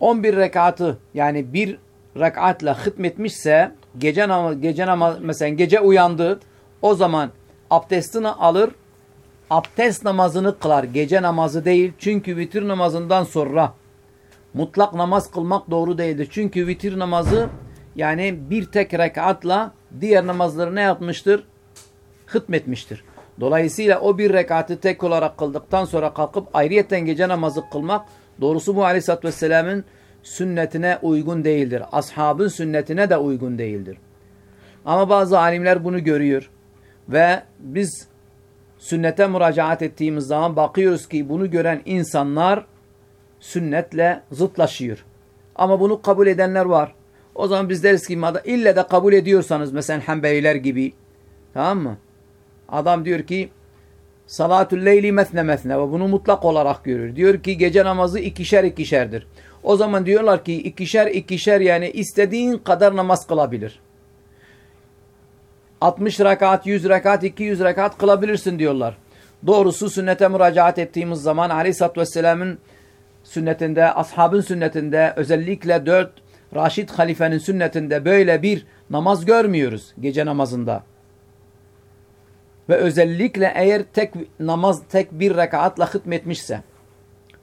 11 rekatı yani bir rekatla hıtmetmişse gece namaz, gece namaz mesela gece uyandı o zaman abdestini alır abdest namazını kılar. Gece namazı değil. Çünkü vitir namazından sonra mutlak namaz kılmak doğru değildir. Çünkü vitir namazı yani bir tek rekatla diğer namazları ne yapmıştır? Hıtmetmiştir. Dolayısıyla o bir rekatı tek olarak kıldıktan sonra kalkıp ayrıyetten gece namazı kılmak doğrusu bu aleyhissalatü vesselamın sünnetine uygun değildir. Ashabın sünnetine de uygun değildir. Ama bazı alimler bunu görüyor. Ve biz sünnete müracaat ettiğimiz zaman bakıyoruz ki bunu gören insanlar sünnetle zıtlaşıyor. Ama bunu kabul edenler var. O zaman biz deriz ki ille de kabul ediyorsanız mesela Hanbeliler gibi tamam mı? Adam diyor ki salatül leyli mesne mesne ve bunu mutlak olarak görür. Diyor ki gece namazı ikişer ikişerdir. O zaman diyorlar ki ikişer ikişer yani istediğin kadar namaz kılabilir. 60 rekat, 100 rekat, 200 rekat kılabilirsin diyorlar. Doğrusu sünnete müracaat ettiğimiz zaman Aleyhisselatü Vesselam'ın sünnetinde, ashabın sünnetinde özellikle 4 Raşid halifenin sünnetinde böyle bir namaz görmüyoruz gece namazında. Ve özellikle eğer tek namaz tek bir rekatla hıtmetmişse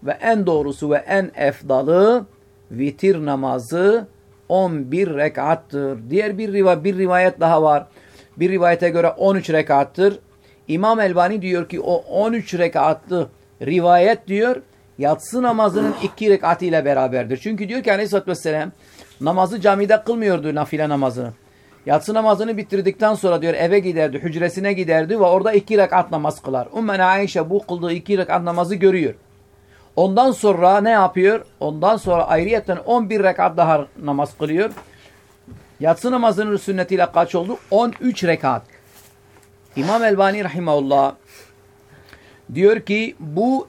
ve en doğrusu ve en efdalı vitir namazı 11 rekattır. Diğer bir, riva bir rivayet daha var. Bir rivayete göre 13 rekattır. İmam Elbani diyor ki o 13 rekatlı rivayet diyor yatsı namazının iki rekatı ile beraberdir. Çünkü diyor ki aleyhissalatü vesselam namazı camide kılmıyordu nafile namazını. Yatsı namazını bitirdikten sonra diyor eve giderdi, hücresine giderdi ve orada iki rekat namaz kılar. Ummen Ayşe bu kıldığı iki rekat namazı görüyor. Ondan sonra ne yapıyor? Ondan sonra ayrıyetten 11 rekat daha namaz kılıyor. Yatsı namazının sünnetiyle kaç oldu? 13 rekat. İmam Elbani Rahimahullah diyor ki bu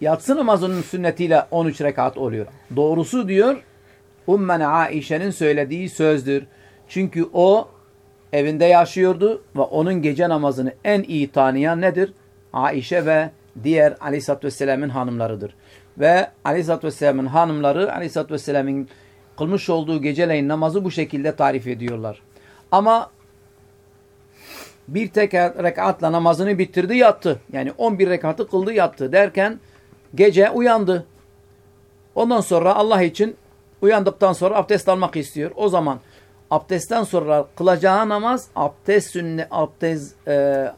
yatsı namazının sünnetiyle 13 rekat oluyor. Doğrusu diyor Ummen Aişe'nin söylediği sözdür. Çünkü o evinde yaşıyordu ve onun gece namazını en iyi tanıyan nedir? Aişe ve diğer Aleyhisselatü Vesselam'ın hanımlarıdır. Ve Aleyhisselatü Vesselam'ın hanımları Aleyhisselatü Vesselam'ın kılmış olduğu geceleyin namazı bu şekilde tarif ediyorlar. Ama bir tek rekatla namazını bitirdi yattı. Yani 11 rekatı kıldı yattı derken gece uyandı. Ondan sonra Allah için uyandıktan sonra abdest almak istiyor. O zaman abdestten sonra kılacağı namaz abdest sünne abdest e,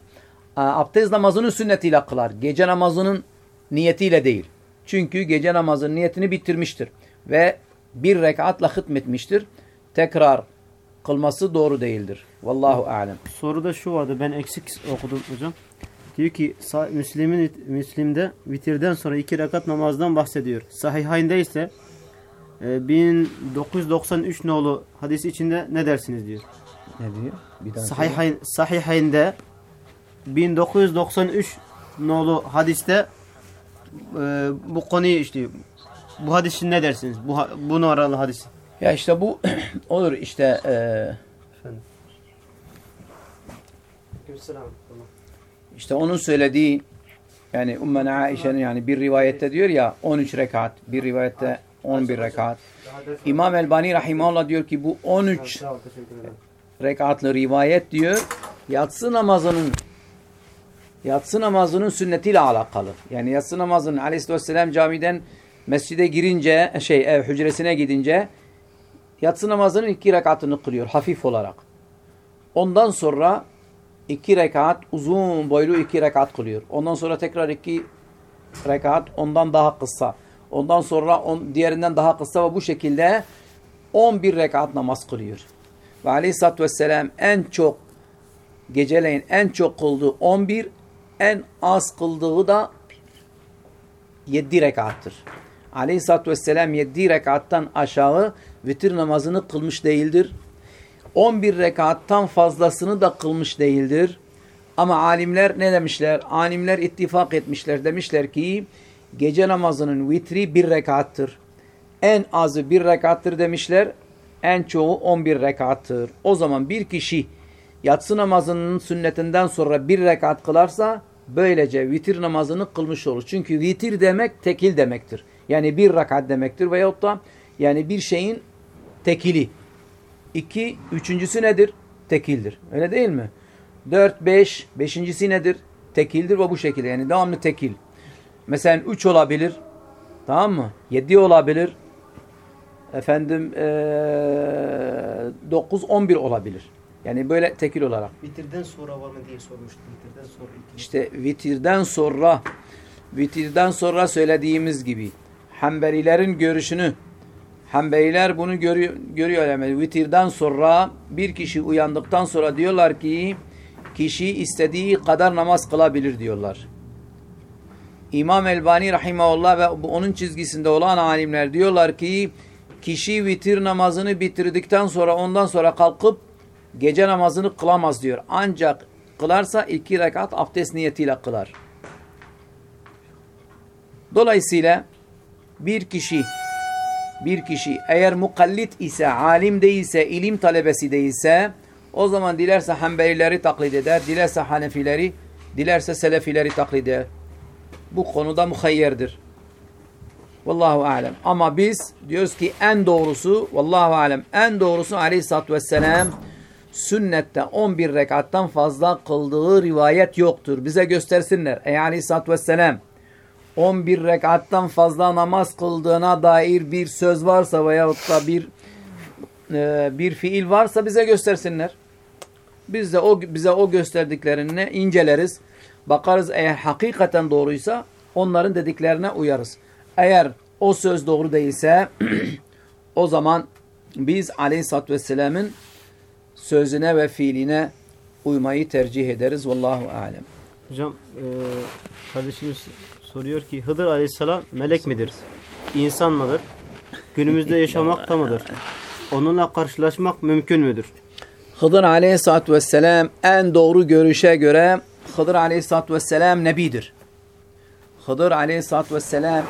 abdest namazının sünnetiyle kılar. Gece namazının niyetiyle değil. Çünkü gece namazının niyetini bitirmiştir ve bir rekatla hıtmetmiştir. Tekrar kılması doğru değildir. Vallahu alem. Soruda şu vardı ben eksik okudum hocam. Diyor ki Müslim'in Müslim'de vitirden sonra iki rekat namazdan bahsediyor. Sahihayn'de ise e, 1993 nolu hadisi içinde ne dersiniz diyor. Ne diyor? Bir daha. Sahihayn, Sahihayn'de 1993 nolu hadiste e, bu konuyu işte bu hadis için ne dersiniz? Bu, bu numaralı hadis. Ya işte bu olur işte e, Efendim. işte onun söylediği yani Ummen Aişe'nin yani bir rivayette diyor ya 13 rekat, bir rivayette 11 rekat. İmam Elbani Rahimahullah diyor ki bu 13 rekatlı rivayet diyor yatsı namazının yatsı namazının sünnetiyle alakalı. Yani yatsı namazının aleyhisselatü vesselam camiden mescide girince şey ev hücresine gidince yatsı namazının iki rekatını kılıyor hafif olarak. Ondan sonra iki rekat uzun boylu iki rekat kılıyor. Ondan sonra tekrar iki rekat ondan daha kısa. Ondan sonra on, diğerinden daha kısa ve bu şekilde 11 rekat namaz kılıyor. Ve aleyhissalatü vesselam en çok geceleyin en çok kıldığı 11 en az kıldığı da 7 rekattır. Aleyhissalatü vesselam 7 rekattan aşağı vitir namazını kılmış değildir. 11 rekattan fazlasını da kılmış değildir. Ama alimler ne demişler? Alimler ittifak etmişler. Demişler ki gece namazının vitri bir rekattır. En azı bir rekattır demişler. En çoğu 11 rekattır. O zaman bir kişi yatsı namazının sünnetinden sonra bir rekat kılarsa böylece vitir namazını kılmış olur. Çünkü vitir demek tekil demektir. Yani bir rekat demektir veyahut da yani bir şeyin tekili. İki, üçüncüsü nedir? Tekildir. Öyle değil mi? Dört, beş, beşincisi nedir? Tekildir ve bu şekilde. Yani devamlı tekil. Mesela üç olabilir. Tamam mı? Yedi olabilir. Efendim ee, dokuz, on bir olabilir. Yani böyle tekil olarak. Vitirden sonra var mı diye sormuştum. Vitirden sonra iki. İşte vitirden sonra vitirden sonra söylediğimiz gibi Hanbelilerin görüşünü Hanbeliler bunu görüyor, görüyor yani vitirden sonra bir kişi uyandıktan sonra diyorlar ki kişi istediği kadar namaz kılabilir diyorlar. İmam Elbani Rahimahullah ve onun çizgisinde olan alimler diyorlar ki kişi vitir namazını bitirdikten sonra ondan sonra kalkıp gece namazını kılamaz diyor. Ancak kılarsa iki rekat abdest niyetiyle kılar. Dolayısıyla bir kişi bir kişi eğer mukallit ise, alim değilse, ilim talebesi değilse o zaman dilerse Hanbelileri taklit eder, dilerse Hanefileri, dilerse Selefileri taklit eder. Bu konuda muhayyerdir. Vallahu alem. Ama biz diyoruz ki en doğrusu, vallahu alem, en doğrusu aleyhissalatü vesselam sünnette 11 rekattan fazla kıldığı rivayet yoktur. Bize göstersinler. Ey aleyhissalatü vesselam 11 rekattan fazla namaz kıldığına dair bir söz varsa veyahut da bir e, bir fiil varsa bize göstersinler. Biz de o bize o gösterdiklerini inceleriz. Bakarız eğer hakikaten doğruysa onların dediklerine uyarız. Eğer o söz doğru değilse o zaman biz aleyhissalatü vesselamın sözüne ve fiiline uymayı tercih ederiz. Vallahu alem. Hocam e, kardeşimiz soruyor ki Hıdır aleyhisselam melek midir? İnsan mıdır? Günümüzde yaşamakta mıdır? Onunla karşılaşmak mümkün müdür? Hıdır aleyhissalatü vesselam en doğru görüşe göre Hıdır aleyhissalatü vesselam nebidir. Hıdır aleyhissalatü vesselam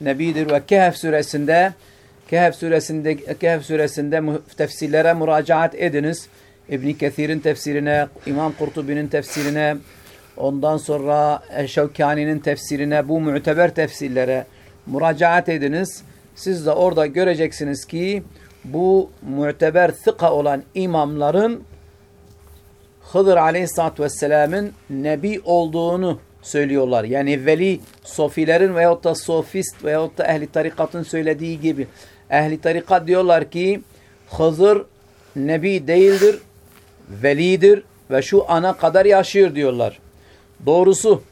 nebidir ve Kehf suresinde Kehf suresinde Kehf suresinde tefsirlere müracaat ediniz. İbn Kesir'in tefsirine, İmam Kurtubi'nin tefsirine, ondan sonra Şevkani'nin tefsirine, bu müteber tefsirlere müracaat ediniz. Siz de orada göreceksiniz ki bu müteber thika olan imamların Hıdır aleyhissalatü vesselamın nebi olduğunu söylüyorlar. Yani veli sofilerin veyahut da sofist veyahut da ehli tarikatın söylediği gibi. Ehli tarikat diyorlar ki Hızır nebi değildir, velidir ve şu ana kadar yaşıyor diyorlar. Doğrusu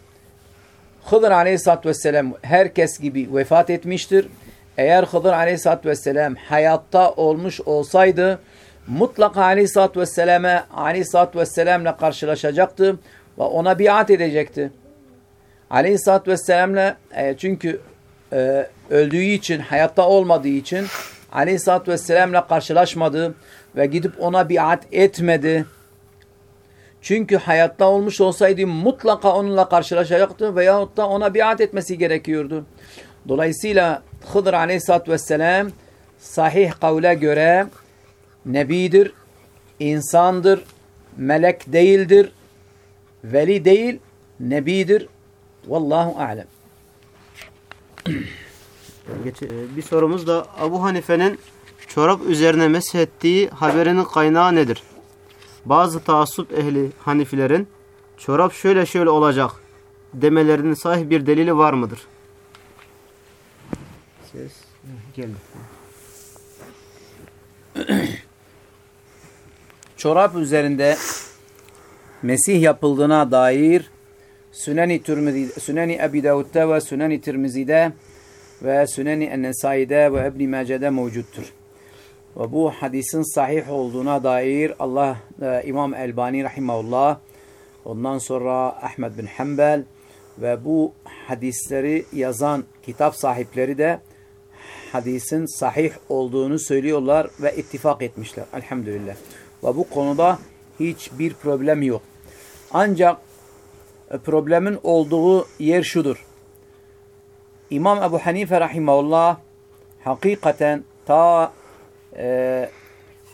Hıdır aleyhissalatü vesselam herkes gibi vefat etmiştir. Eğer Hıdır aleyhissalatü vesselam hayatta olmuş olsaydı mutlaka aleyhissalatü vesselame aleyhissalatü vesselamla karşılaşacaktı ve ona biat edecekti. Aleyhisselatü Vesselam'la e, çünkü e, öldüğü için, hayatta olmadığı için Aleyhisselatü Vesselam'la karşılaşmadı ve gidip ona biat etmedi. Çünkü hayatta olmuş olsaydı mutlaka onunla karşılaşacaktı veyahut da ona biat etmesi gerekiyordu. Dolayısıyla Hıdır Aleyhisselatü Vesselam sahih kavle göre nebidir, insandır, melek değildir, veli değil, nebidir. Vallahu alem. E, Bir sorumuz da Abu Hanife'nin çorap üzerine meshettiği haberinin kaynağı nedir? Bazı taassup ehli Hanifilerin çorap şöyle şöyle olacak demelerinin sahih bir delili var mıdır? Ses geldi. çorap üzerinde Mesih yapıldığına dair Süneni Tirmizi, Süneni Ebi Davud'da ve Süneni Tirmizi'de ve Süneni En-Nesai'de ve İbn Mace'de mevcuttur. Ve bu hadisin sahih olduğuna dair Allah e, İmam Elbani rahimahullah ondan sonra Ahmed bin Hanbel ve bu hadisleri yazan kitap sahipleri de hadisin sahih olduğunu söylüyorlar ve ittifak etmişler. Elhamdülillah. Ve bu konuda hiçbir problem yok. Ancak e, problemin olduğu yer şudur. İmam Ebu Hanife rahimahullah hakikaten ta e,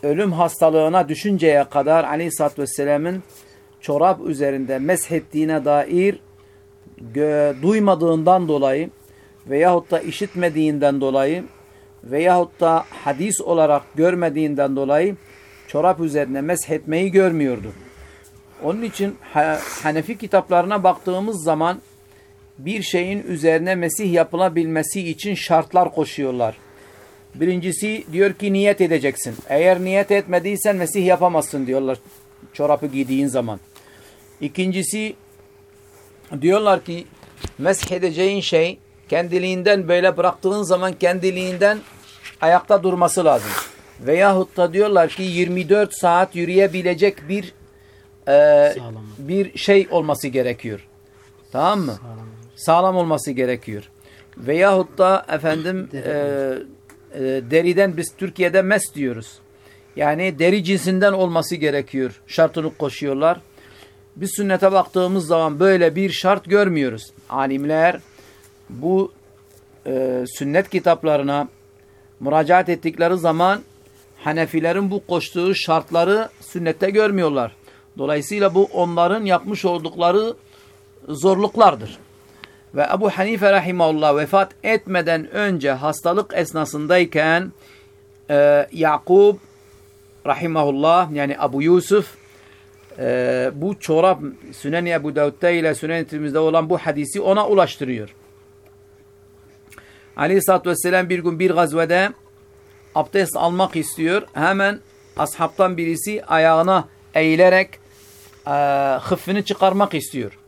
ölüm hastalığına düşünceye kadar aleyhissalatü vesselamın çorap üzerinde meshettiğine dair duymadığından dolayı veyahut da işitmediğinden dolayı veyahut da hadis olarak görmediğinden dolayı çorap üzerine meshetmeyi görmüyordu. Onun için ha Hanefi kitaplarına baktığımız zaman bir şeyin üzerine mesih yapılabilmesi için şartlar koşuyorlar. Birincisi diyor ki niyet edeceksin. Eğer niyet etmediysen mesih yapamazsın diyorlar çorabı giydiğin zaman. İkincisi diyorlar ki mesh edeceğin şey kendiliğinden böyle bıraktığın zaman kendiliğinden ayakta durması lazım. Veyahut da diyorlar ki 24 saat yürüyebilecek bir e, bir şey olması gerekiyor. Tamam mı? Sağlam olması gerekiyor. Veyahut da efendim e, e, deriden biz Türkiye'de mes diyoruz. Yani deri cinsinden olması gerekiyor. Şartını koşuyorlar. Biz sünnete baktığımız zaman böyle bir şart görmüyoruz. Alimler bu e, sünnet kitaplarına müracaat ettikleri zaman Hanefilerin bu koştuğu şartları sünnette görmüyorlar. Dolayısıyla bu onların yapmış oldukları zorluklardır. Ve Ebu Hanife rahimahullah vefat etmeden önce hastalık esnasındayken e, Yakub rahimahullah yani Ebu Yusuf e, bu çorap Sünen-i Ebu Davud'da ile Sünen-i olan bu hadisi ona ulaştırıyor. Aleyhisselatü Vesselam bir gün bir gazvede abdest almak istiyor. Hemen ashabtan birisi ayağına eğilerek e, hıffını çıkarmak istiyor.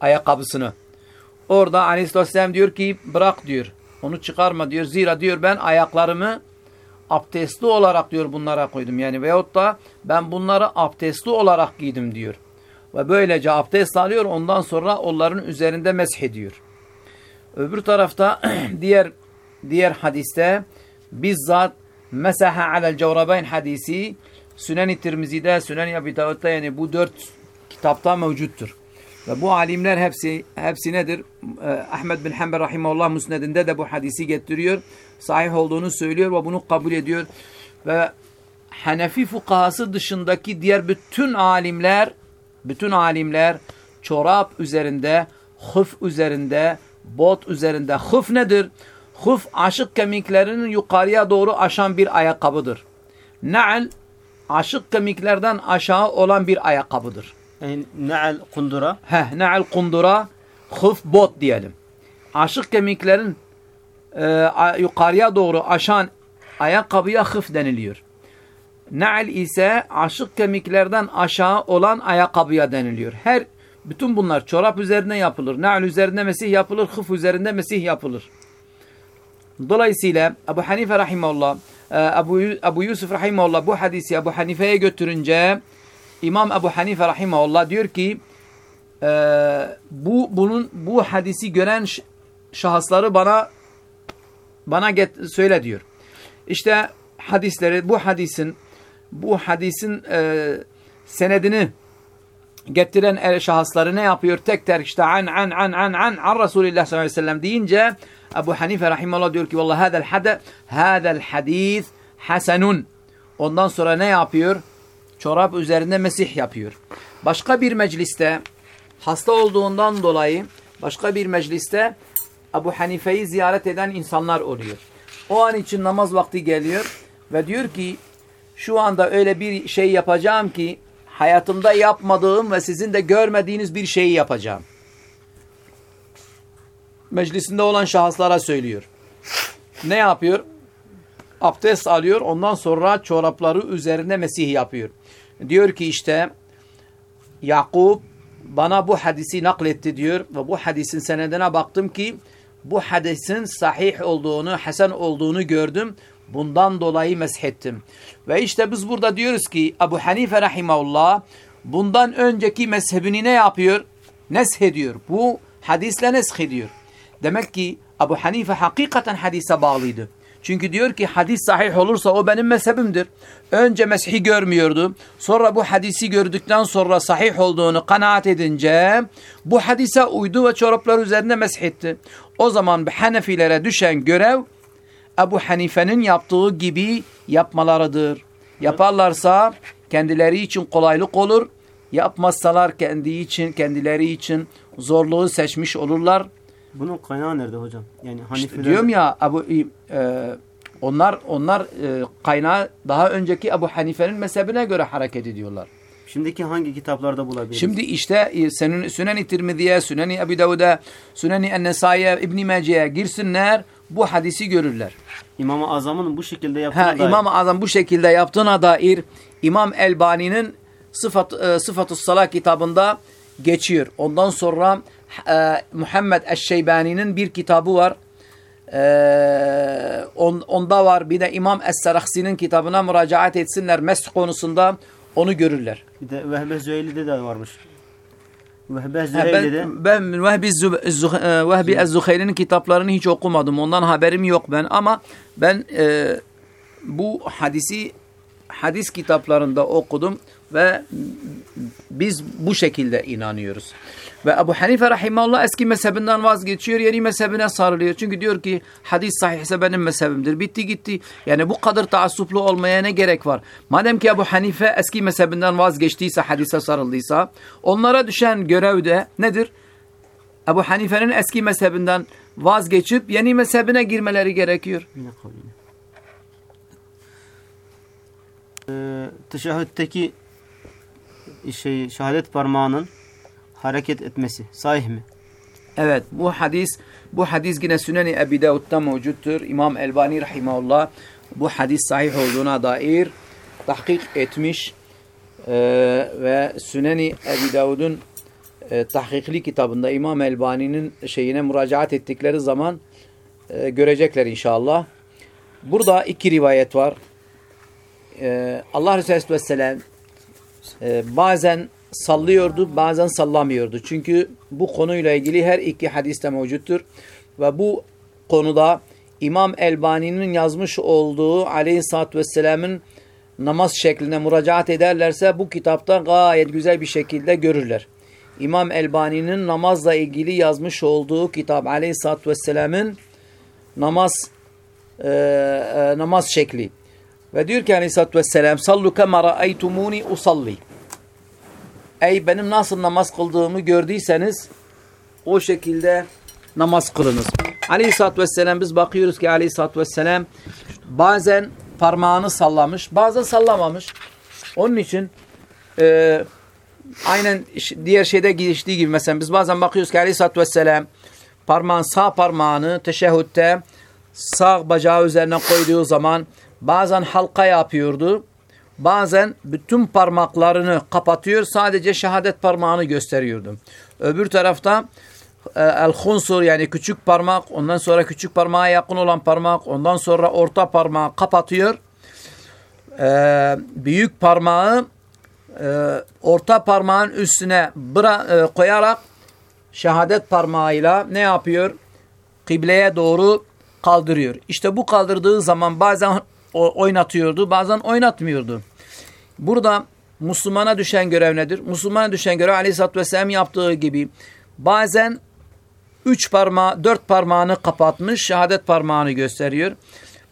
Ayakkabısını. Orada Aleyhisselatü Vesselam diyor ki bırak diyor. Onu çıkarma diyor. Zira diyor ben ayaklarımı abdestli olarak diyor bunlara koydum. Yani veyahut da ben bunları abdestli olarak giydim diyor. Ve böylece abdest alıyor ondan sonra onların üzerinde mesh ediyor. Öbür tarafta diğer diğer hadiste bizzat mesaha alel cevrabeyn hadisi Sünen-i Tirmizi'de, Sünen-i Ebi Davud'da yani bu dört kitapta mevcuttur. Ve bu alimler hepsi hepsi nedir? Ee, Ahmed bin Hanbel rahimahullah musnedinde de bu hadisi getiriyor. Sahih olduğunu söylüyor ve bunu kabul ediyor. Ve Hanefi fukahası dışındaki diğer bütün alimler bütün alimler çorap üzerinde, hıf üzerinde, bot üzerinde. Hıf nedir? Hıf aşık kemiklerinin yukarıya doğru aşan bir ayakkabıdır. Na'l aşık kemiklerden aşağı olan bir ayakkabıdır. Yani Naal kundura. Heh, na'l kundura, hıf bot diyelim. Aşık kemiklerin e, yukarıya doğru aşan ayakkabıya hıf deniliyor. Na'l ise aşık kemiklerden aşağı olan ayakkabıya deniliyor. Her bütün bunlar çorap üzerine yapılır. Na'l üzerinde mesih yapılır, hıf üzerinde mesih yapılır. Dolayısıyla Ebu Hanife rahimahullah, e, Ebu, Ebu Yusuf rahimahullah bu hadisi Ebu Hanife'ye götürünce İmam Ebu Hanife rahimahullah diyor ki e, bu bunun bu hadisi gören şahısları bana bana get, söyle diyor. İşte hadisleri bu hadisin bu hadisin e, senedini getiren er şahısları ne yapıyor? Tek tek işte an an an an an an Resulullah sallallahu aleyhi ve sellem deyince Ebu Hanife rahimallah diyor ki vallahi hadel hade hadel hadis hasenun. Ondan sonra ne yapıyor? Çorap üzerinde mesih yapıyor. Başka bir mecliste hasta olduğundan dolayı başka bir mecliste Ebu Hanife'yi ziyaret eden insanlar oluyor. O an için namaz vakti geliyor ve diyor ki şu anda öyle bir şey yapacağım ki hayatımda yapmadığım ve sizin de görmediğiniz bir şeyi yapacağım. Meclisinde olan şahıslara söylüyor. Ne yapıyor? Abdest alıyor. Ondan sonra çorapları üzerine mesih yapıyor. Diyor ki işte Yakup bana bu hadisi nakletti diyor ve bu hadisin senedine baktım ki bu hadisin sahih olduğunu, hasen olduğunu gördüm. Bundan dolayı meshettim. Ve işte biz burada diyoruz ki Ebu Hanife rahimahullah bundan önceki mezhebini ne yapıyor? Nesh ediyor. Bu hadisle nesh ediyor. Demek ki Ebu Hanife hakikaten hadise bağlıydı. Çünkü diyor ki hadis sahih olursa o benim mezhebimdir. Önce meshi görmüyordu. Sonra bu hadisi gördükten sonra sahih olduğunu kanaat edince bu hadise uydu ve çoraplar üzerinde meshetti. O zaman Hanefilere düşen görev Ebu Hanife'nin yaptığı gibi yapmalarıdır. Yaparlarsa kendileri için kolaylık olur. Yapmazsalar kendi için, kendileri için zorluğu seçmiş olurlar. Bunun kaynağı nerede hocam? Yani İşte Hanifiler diyorum ya Ebu, e, onlar onlar e, kaynağı daha önceki Ebu Hanife'nin mezhebine göre hareket ediyorlar. şimdiki hangi kitaplarda bulabiliriz? Şimdi işte e, senin Sünen-i Tirmizi'ye, Sünen-i Ebu Davud'a, Sünen-i Ennesai'ye, İbn-i Mece'ye girsinler bu hadisi görürler. İmam-ı Azam'ın bu şekilde yaptığına Ha, dair. İmam-ı Azam bu şekilde yaptığına dair İmam Elbani'nin Sıfat, e, Sıfat-ı Salah kitabında geçiyor. Ondan sonra e, Muhammed Eşşeybani'nin bir kitabı var. E, on, onda var. Bir de İmam Es-Saraksi'nin kitabına müracaat etsinler. Mesh konusunda onu görürler. Bir de Vehbe Züheyli'de de varmış. Vehbe Ha, Züheyli'de ben, ben Vehbi, Zü- Zü- e, Vehbi Ez-Zuhayr'in kitaplarını hiç okumadım. Ondan haberim yok ben ama ben e, bu hadisi hadis kitaplarında okudum ve biz bu şekilde inanıyoruz. Ve Ebu Hanife rahimahullah eski mezhebinden vazgeçiyor, yeni mezhebine sarılıyor. Çünkü diyor ki hadis sahihse benim mezhebimdir. Bitti gitti. Yani bu kadar taassuplu olmaya ne gerek var? Madem ki Ebu Hanife eski mezhebinden vazgeçtiyse, hadise sarıldıysa, onlara düşen görev de nedir? Ebu Hanife'nin eski mezhebinden vazgeçip yeni mezhebine girmeleri gerekiyor. Ee, teşehhütteki şey, şehadet parmağının hareket etmesi sahih mi? Evet bu hadis bu hadis yine Sünen-i Ebi Davud'da mevcuttur. İmam Elbani rahimahullah bu hadis sahih olduğuna dair tahkik etmiş Ee, ve Sünen-i Ebi Davud'un e, tahkikli kitabında İmam Elbani'nin şeyine müracaat ettikleri zaman e, görecekler inşallah. Burada iki rivayet var. Ee, Allah Resulü Aleyhisselam e, bazen sallıyordu, bazen sallamıyordu. Çünkü bu konuyla ilgili her iki hadiste mevcuttur. Ve bu konuda İmam Elbani'nin yazmış olduğu Aleyhisselatü Vesselam'ın namaz şekline müracaat ederlerse bu kitapta gayet güzel bir şekilde görürler. İmam Elbani'nin namazla ilgili yazmış olduğu kitap Aleyhisselatü Vesselam'ın namaz e, e, namaz şekli. Ve diyor ki Aleyhisselatü Vesselam sallu kema ra'aytumuni usalli. Ey benim nasıl namaz kıldığımı gördüyseniz o şekilde namaz kılınız. Aleyhisselatü Vesselam biz bakıyoruz ki Aleyhisselatü Vesselam bazen parmağını sallamış, bazen sallamamış. Onun için e, aynen diğer şeyde geçtiği gibi mesela biz bazen bakıyoruz ki Aleyhisselatü Vesselam parmağın sağ parmağını teşehhütte sağ bacağı üzerine koyduğu zaman bazen halka yapıyordu. Bazen bütün parmaklarını kapatıyor. Sadece şehadet parmağını gösteriyordu. Öbür tarafta e, el-hunsur yani küçük parmak, ondan sonra küçük parmağa yakın olan parmak, ondan sonra orta parmağı kapatıyor. E, büyük parmağı e, orta parmağın üstüne koyarak şehadet parmağıyla ne yapıyor? Kıbleye doğru kaldırıyor. İşte bu kaldırdığı zaman bazen oynatıyordu, bazen oynatmıyordu. Burada Müslümana düşen görev nedir? Müslümana düşen görev Aleyhisselatü Vesselam yaptığı gibi bazen üç parmağı, dört parmağını kapatmış, şehadet parmağını gösteriyor.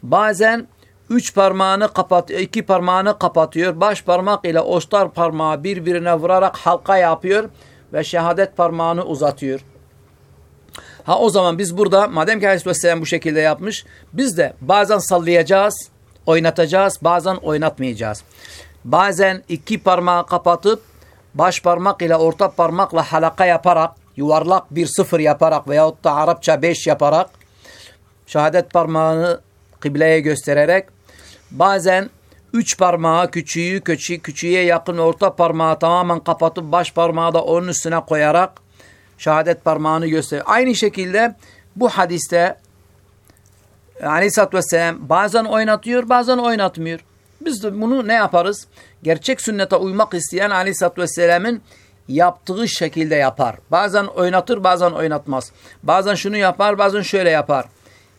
Bazen üç parmağını kapat, iki parmağını kapatıyor. Baş parmak ile ostar parmağı birbirine vurarak halka yapıyor ve şehadet parmağını uzatıyor. Ha o zaman biz burada madem ki Aleyhisselam bu şekilde yapmış biz de bazen sallayacağız, oynatacağız, bazen oynatmayacağız. Bazen iki parmağı kapatıp baş parmak ile orta parmakla halaka yaparak yuvarlak bir sıfır yaparak veyahut da Arapça beş yaparak şehadet parmağını kıbleye göstererek bazen üç parmağı küçüğü küçüğü küçüğe yakın orta parmağı tamamen kapatıp baş parmağı da onun üstüne koyarak şehadet parmağını gösteriyor. Aynı şekilde bu hadiste Aleyhisselatü Vesselam bazen oynatıyor bazen oynatmıyor. Biz de bunu ne yaparız? Gerçek sünnete uymak isteyen Aleyhisselatü Vesselam'ın yaptığı şekilde yapar. Bazen oynatır bazen oynatmaz. Bazen şunu yapar bazen şöyle yapar.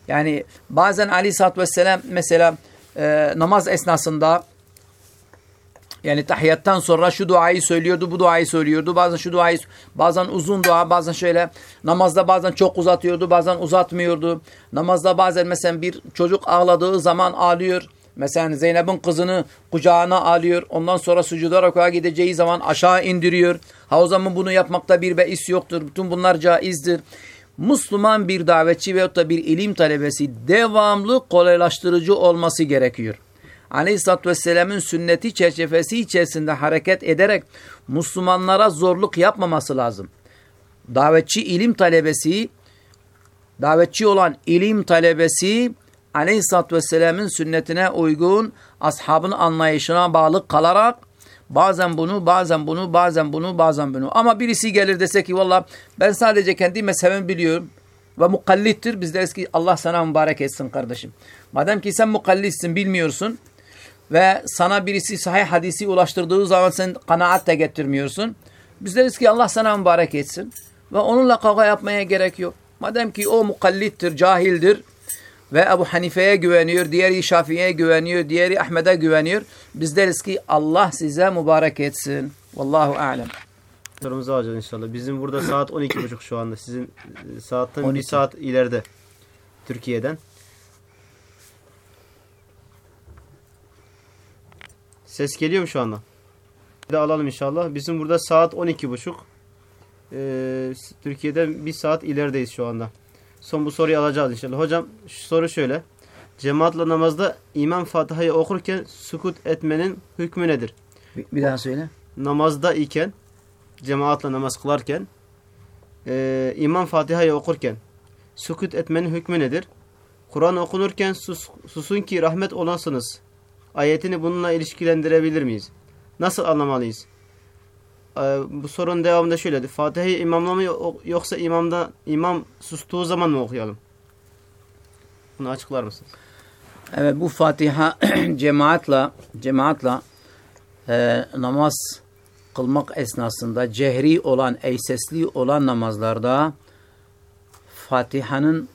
Yani bazen Aleyhisselatü Vesselam mesela e, namaz esnasında yani tahiyyattan sonra şu duayı söylüyordu, bu duayı söylüyordu. Bazen şu duayı, bazen uzun dua, bazen şöyle. Namazda bazen çok uzatıyordu, bazen uzatmıyordu. Namazda bazen mesela bir çocuk ağladığı zaman ağlıyor. Mesela Zeynep'in kızını kucağına alıyor. Ondan sonra sucuda rakağa gideceği zaman aşağı indiriyor. Ha o zaman bunu yapmakta bir beis yoktur. Bütün bunlar caizdir. Müslüman bir davetçi veyahut da bir ilim talebesi devamlı kolaylaştırıcı olması gerekiyor. Aleyhisselatü Vesselam'ın sünneti çerçevesi içerisinde hareket ederek Müslümanlara zorluk yapmaması lazım. Davetçi ilim talebesi, davetçi olan ilim talebesi Aleyhisselatü Vesselam'ın sünnetine uygun ashabın anlayışına bağlı kalarak bazen bunu, bazen bunu, bazen bunu, bazen bunu. Ama birisi gelir dese ki valla ben sadece kendi mezhebimi biliyorum ve mukallittir. Biz deriz ki Allah sana mübarek etsin kardeşim. Madem ki sen mukallitsin bilmiyorsun ve sana birisi sahih hadisi ulaştırdığı zaman sen kanaat de getirmiyorsun. Biz deriz ki Allah sana mübarek etsin ve onunla kavga yapmaya gerek yok. Madem ki o mukallittir, cahildir ve Ebu Hanife'ye güveniyor, diğeri Şafii'ye güveniyor, diğeri Ahmet'e güveniyor. Biz deriz ki Allah size mübarek etsin. Vallahu alem. Sorumuzu alacağız inşallah. Bizim burada saat 12.30 şu anda. Sizin e, saatten 12. bir saat ileride. Türkiye'den. Ses geliyor mu şu anda? Bir de alalım inşallah. Bizim burada saat 12.30. Ee, Türkiye'den bir saat ilerideyiz şu anda. Son bu soruyu alacağız inşallah. Hocam şu soru şöyle. Cemaatle namazda İmam Fatiha'yı okurken sukut etmenin hükmü nedir? Bir, bir daha söyle. Namazda iken cemaatle namaz kılarken e, İmam Fatiha'yı okurken sukut etmenin hükmü nedir? Kur'an okunurken sus, susun ki rahmet olasınız. Ayetini bununla ilişkilendirebilir miyiz? Nasıl anlamalıyız? Ee, bu sorunun devamında şöyledir. Fatiha'yı imamla mı yoksa imamda imam sustuğu zaman mı okuyalım? Bunu açıklar mısınız? Evet bu Fatiha cemaatla cemaatla e, namaz kılmak esnasında cehri olan, ey olan namazlarda Fatiha'nın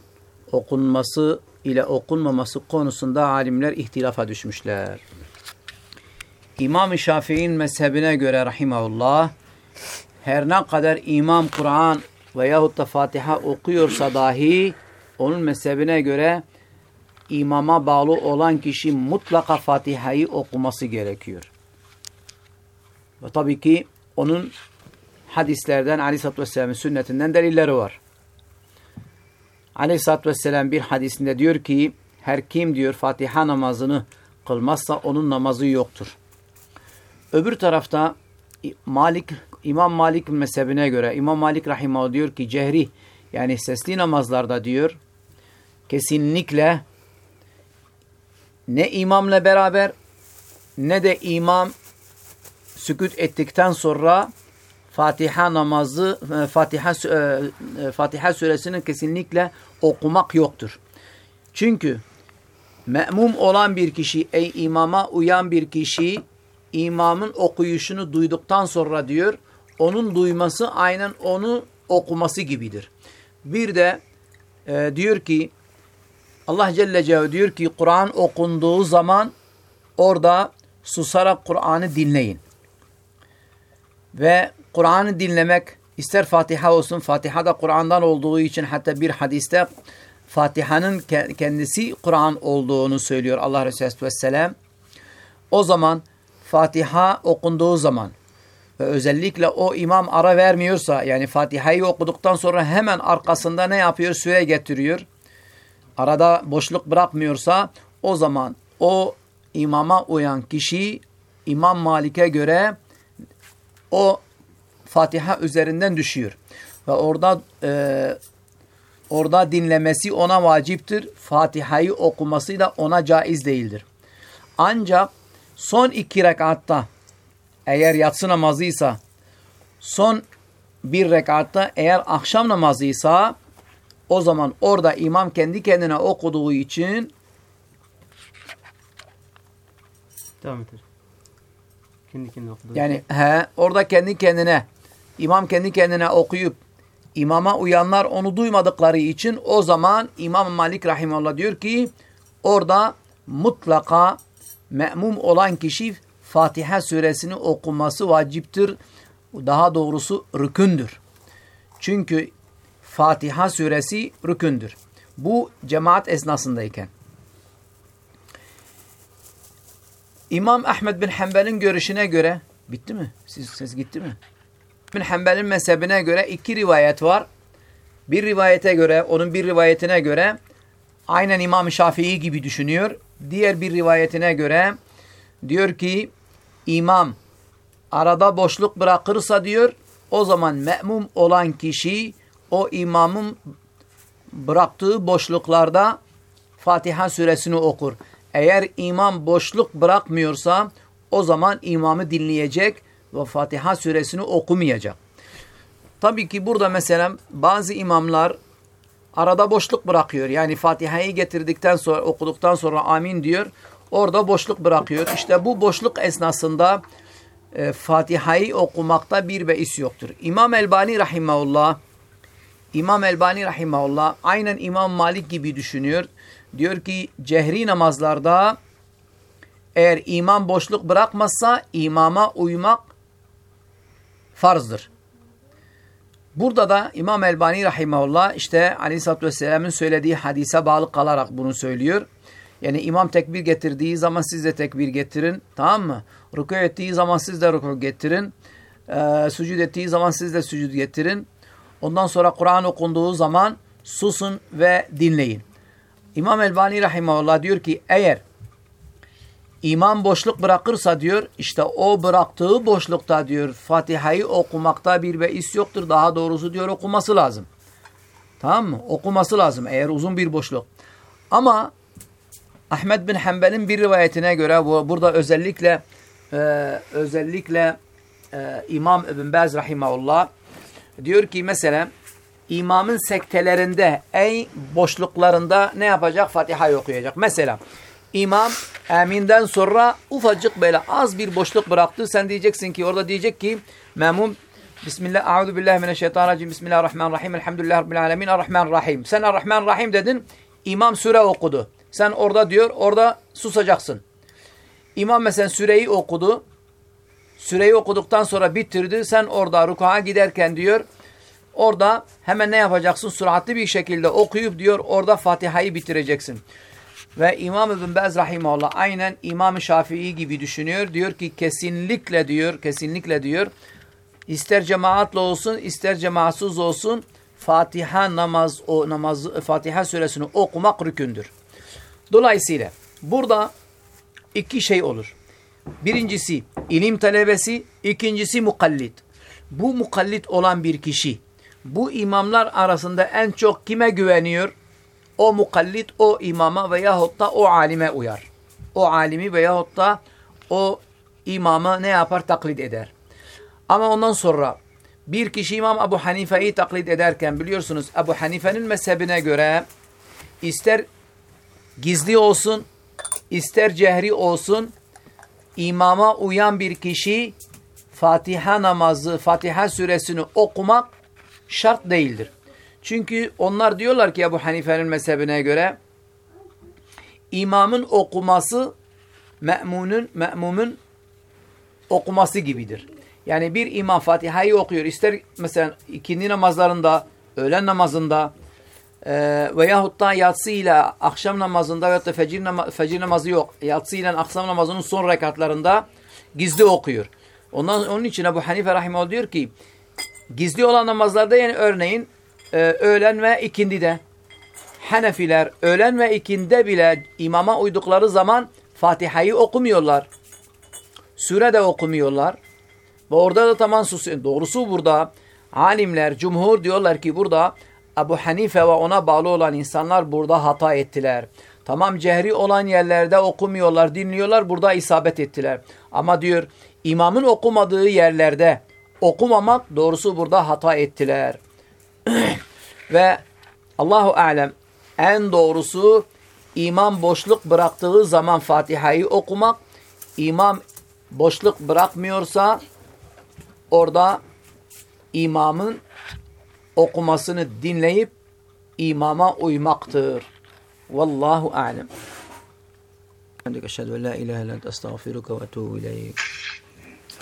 okunması ile okunmaması konusunda alimler ihtilafa düşmüşler. İmam-ı Şafii'nin mezhebine göre rahimahullah her ne kadar imam Kur'an veyahut da Fatiha okuyorsa dahi onun mezhebine göre imama bağlı olan kişi mutlaka Fatiha'yı okuması gerekiyor. Ve tabii ki onun hadislerden Aleyhisselatü Vesselam'ın sünnetinden delilleri var. Aleyhisselatü Vesselam bir hadisinde diyor ki her kim diyor Fatiha namazını kılmazsa onun namazı yoktur. Öbür tarafta Malik İmam Malik mezhebine göre İmam Malik rahimahullah diyor ki cehri yani sesli namazlarda diyor kesinlikle ne imamla beraber ne de imam sükut ettikten sonra Fatiha namazı e, Fatiha e, e, Fatiha suresinin kesinlikle okumak yoktur. Çünkü me'mum olan bir kişi ey imama uyan bir kişi imamın okuyuşunu duyduktan sonra diyor onun duyması aynen onu okuması gibidir. Bir de e, diyor ki Allah Celle Celaluhu diyor ki Kur'an okunduğu zaman orada susarak Kur'an'ı dinleyin. Ve Kur'an'ı dinlemek ister Fatiha olsun Fatiha da Kur'an'dan olduğu için hatta bir hadiste Fatiha'nın kendisi Kur'an olduğunu söylüyor Allah Resulü Aleyhisselam. O zaman Fatiha okunduğu zaman ve özellikle o imam ara vermiyorsa yani Fatiha'yı okuduktan sonra hemen arkasında ne yapıyor? Süre getiriyor. Arada boşluk bırakmıyorsa o zaman o imama uyan kişi İmam Malik'e göre o Fatiha üzerinden düşüyor. Ve orada e, orada dinlemesi ona vaciptir. Fatiha'yı okuması da ona caiz değildir. Ancak son iki rekatta eğer yatsı namazıysa son bir rekatta eğer akşam namazıysa o zaman orada imam kendi kendine okuduğu için Devam et. Kendi kendine okuduğu Yani he, orada kendi kendine imam kendi kendine okuyup imama uyanlar onu duymadıkları için o zaman İmam Malik Rahimullah diyor ki orada mutlaka me'mum olan kişi Fatiha suresini okuması vaciptir. Daha doğrusu rükündür. Çünkü Fatiha suresi rükündür. Bu cemaat esnasındayken. İmam Ahmed bin Hanbel'in görüşüne göre bitti mi? Siz ses gitti mi? bin Hanbel'in mezhebine göre iki rivayet var. Bir rivayete göre, onun bir rivayetine göre aynen İmam Şafii gibi düşünüyor. Diğer bir rivayetine göre diyor ki imam arada boşluk bırakırsa diyor o zaman me'mum olan kişi o imamın bıraktığı boşluklarda Fatiha suresini okur. Eğer imam boşluk bırakmıyorsa o zaman imamı dinleyecek ve Fatiha suresini okumayacak. Tabii ki burada mesela bazı imamlar arada boşluk bırakıyor. Yani Fatiha'yı getirdikten sonra okuduktan sonra amin diyor. Orada boşluk bırakıyor. İşte bu boşluk esnasında e, Fatiha'yı okumakta bir beis yoktur. İmam Elbani Rahimahullah İmam Elbani Rahimahullah aynen İmam Malik gibi düşünüyor. Diyor ki cehri namazlarda eğer imam boşluk bırakmazsa imama uymak farzdır. Burada da İmam Elbani Rahimahullah işte Aleyhisselatü Vesselam'ın söylediği hadise bağlı kalarak bunu söylüyor. Yani imam tekbir getirdiği zaman siz de tekbir getirin. Tamam mı? Ruku ettiği zaman siz de ruku getirin. Ee, sucud ettiği zaman siz de sucud getirin. Ondan sonra Kur'an okunduğu zaman susun ve dinleyin. İmam Elbani Rahimahullah diyor ki eğer İmam boşluk bırakırsa diyor işte o bıraktığı boşlukta diyor Fatiha'yı okumakta bir beis yoktur. Daha doğrusu diyor okuması lazım. Tamam mı? Okuması lazım eğer uzun bir boşluk. Ama Ahmet bin Hanbel'in bir rivayetine göre bu, burada özellikle e, özellikle e, İmam İbn Baz rahimahullah diyor ki mesela imamın sektelerinde en boşluklarında ne yapacak? Fatiha'yı okuyacak. Mesela İmam aminden sonra ufacık böyle az bir boşluk bıraktı. Sen diyeceksin ki orada diyecek ki memum Bismillah, A'udhu billahi mineşşeytanirracim. Bismillahirrahmanirrahim. Elhamdülillahi rabbil alamin. Errahmanirrahim. Sen Errahmanirrahim dedin. İmam süre okudu. Sen orada diyor, orada susacaksın. İmam mesela süreyi okudu. Süreyi okuduktan sonra bitirdi. Sen orada rukuğa giderken diyor, orada hemen ne yapacaksın? Süratli bir şekilde okuyup diyor, orada Fatiha'yı bitireceksin. Ve İmam İbn Bez Rahimahullah aynen İmam Şafii gibi düşünüyor. Diyor ki kesinlikle diyor, kesinlikle diyor. İster cemaatla olsun, ister cemaatsız olsun Fatiha namaz o namaz Fatiha suresini okumak rükündür. Dolayısıyla burada iki şey olur. Birincisi ilim talebesi, ikincisi mukallit. Bu mukallit olan bir kişi bu imamlar arasında en çok kime güveniyor? O mukallit o imama veyahut da o alime uyar. O alimi veyahut da o imama ne yapar? Taklit eder. Ama ondan sonra bir kişi İmam Ebu Hanife'yi taklit ederken biliyorsunuz Ebu Hanife'nin mezhebine göre ister gizli olsun ister cehri olsun imama uyan bir kişi Fatiha namazı, Fatiha suresini okumak şart değildir. Çünkü onlar diyorlar ki Ebu Hanife'nin mezhebine göre imamın okuması me'munun, me'mumun okuması gibidir. Yani bir imam Fatiha'yı okuyor. İster mesela ikindi namazlarında, öğlen namazında e, veyahut da yatsıyla akşam namazında veyahut da fecir, nama, fecir namazı yok. Yatsıyla akşam namazının son rekatlarında gizli okuyor. Ondan, onun için Ebu Hanife Rahimahullah diyor ki gizli olan namazlarda yani örneğin e, öğlen ve ikindide Hanefiler öğlen ve ikinde bile imama uydukları zaman Fatiha'yı okumuyorlar. Sure de okumuyorlar. Ve orada da tamam susuyor. Doğrusu burada alimler, cumhur diyorlar ki burada Ebu Hanife ve ona bağlı olan insanlar burada hata ettiler. Tamam cehri olan yerlerde okumuyorlar, dinliyorlar. Burada isabet ettiler. Ama diyor imamın okumadığı yerlerde okumamak doğrusu burada hata ettiler. ve Allahu alem en doğrusu imam boşluk bıraktığı zaman Fatiha'yı okumak. İmam boşluk bırakmıyorsa orada imamın okumasını dinleyip imama uymaktır. Vallahu alem. Eşhedü en la ilahe illallah estağfiruke ve etûbü ileyk.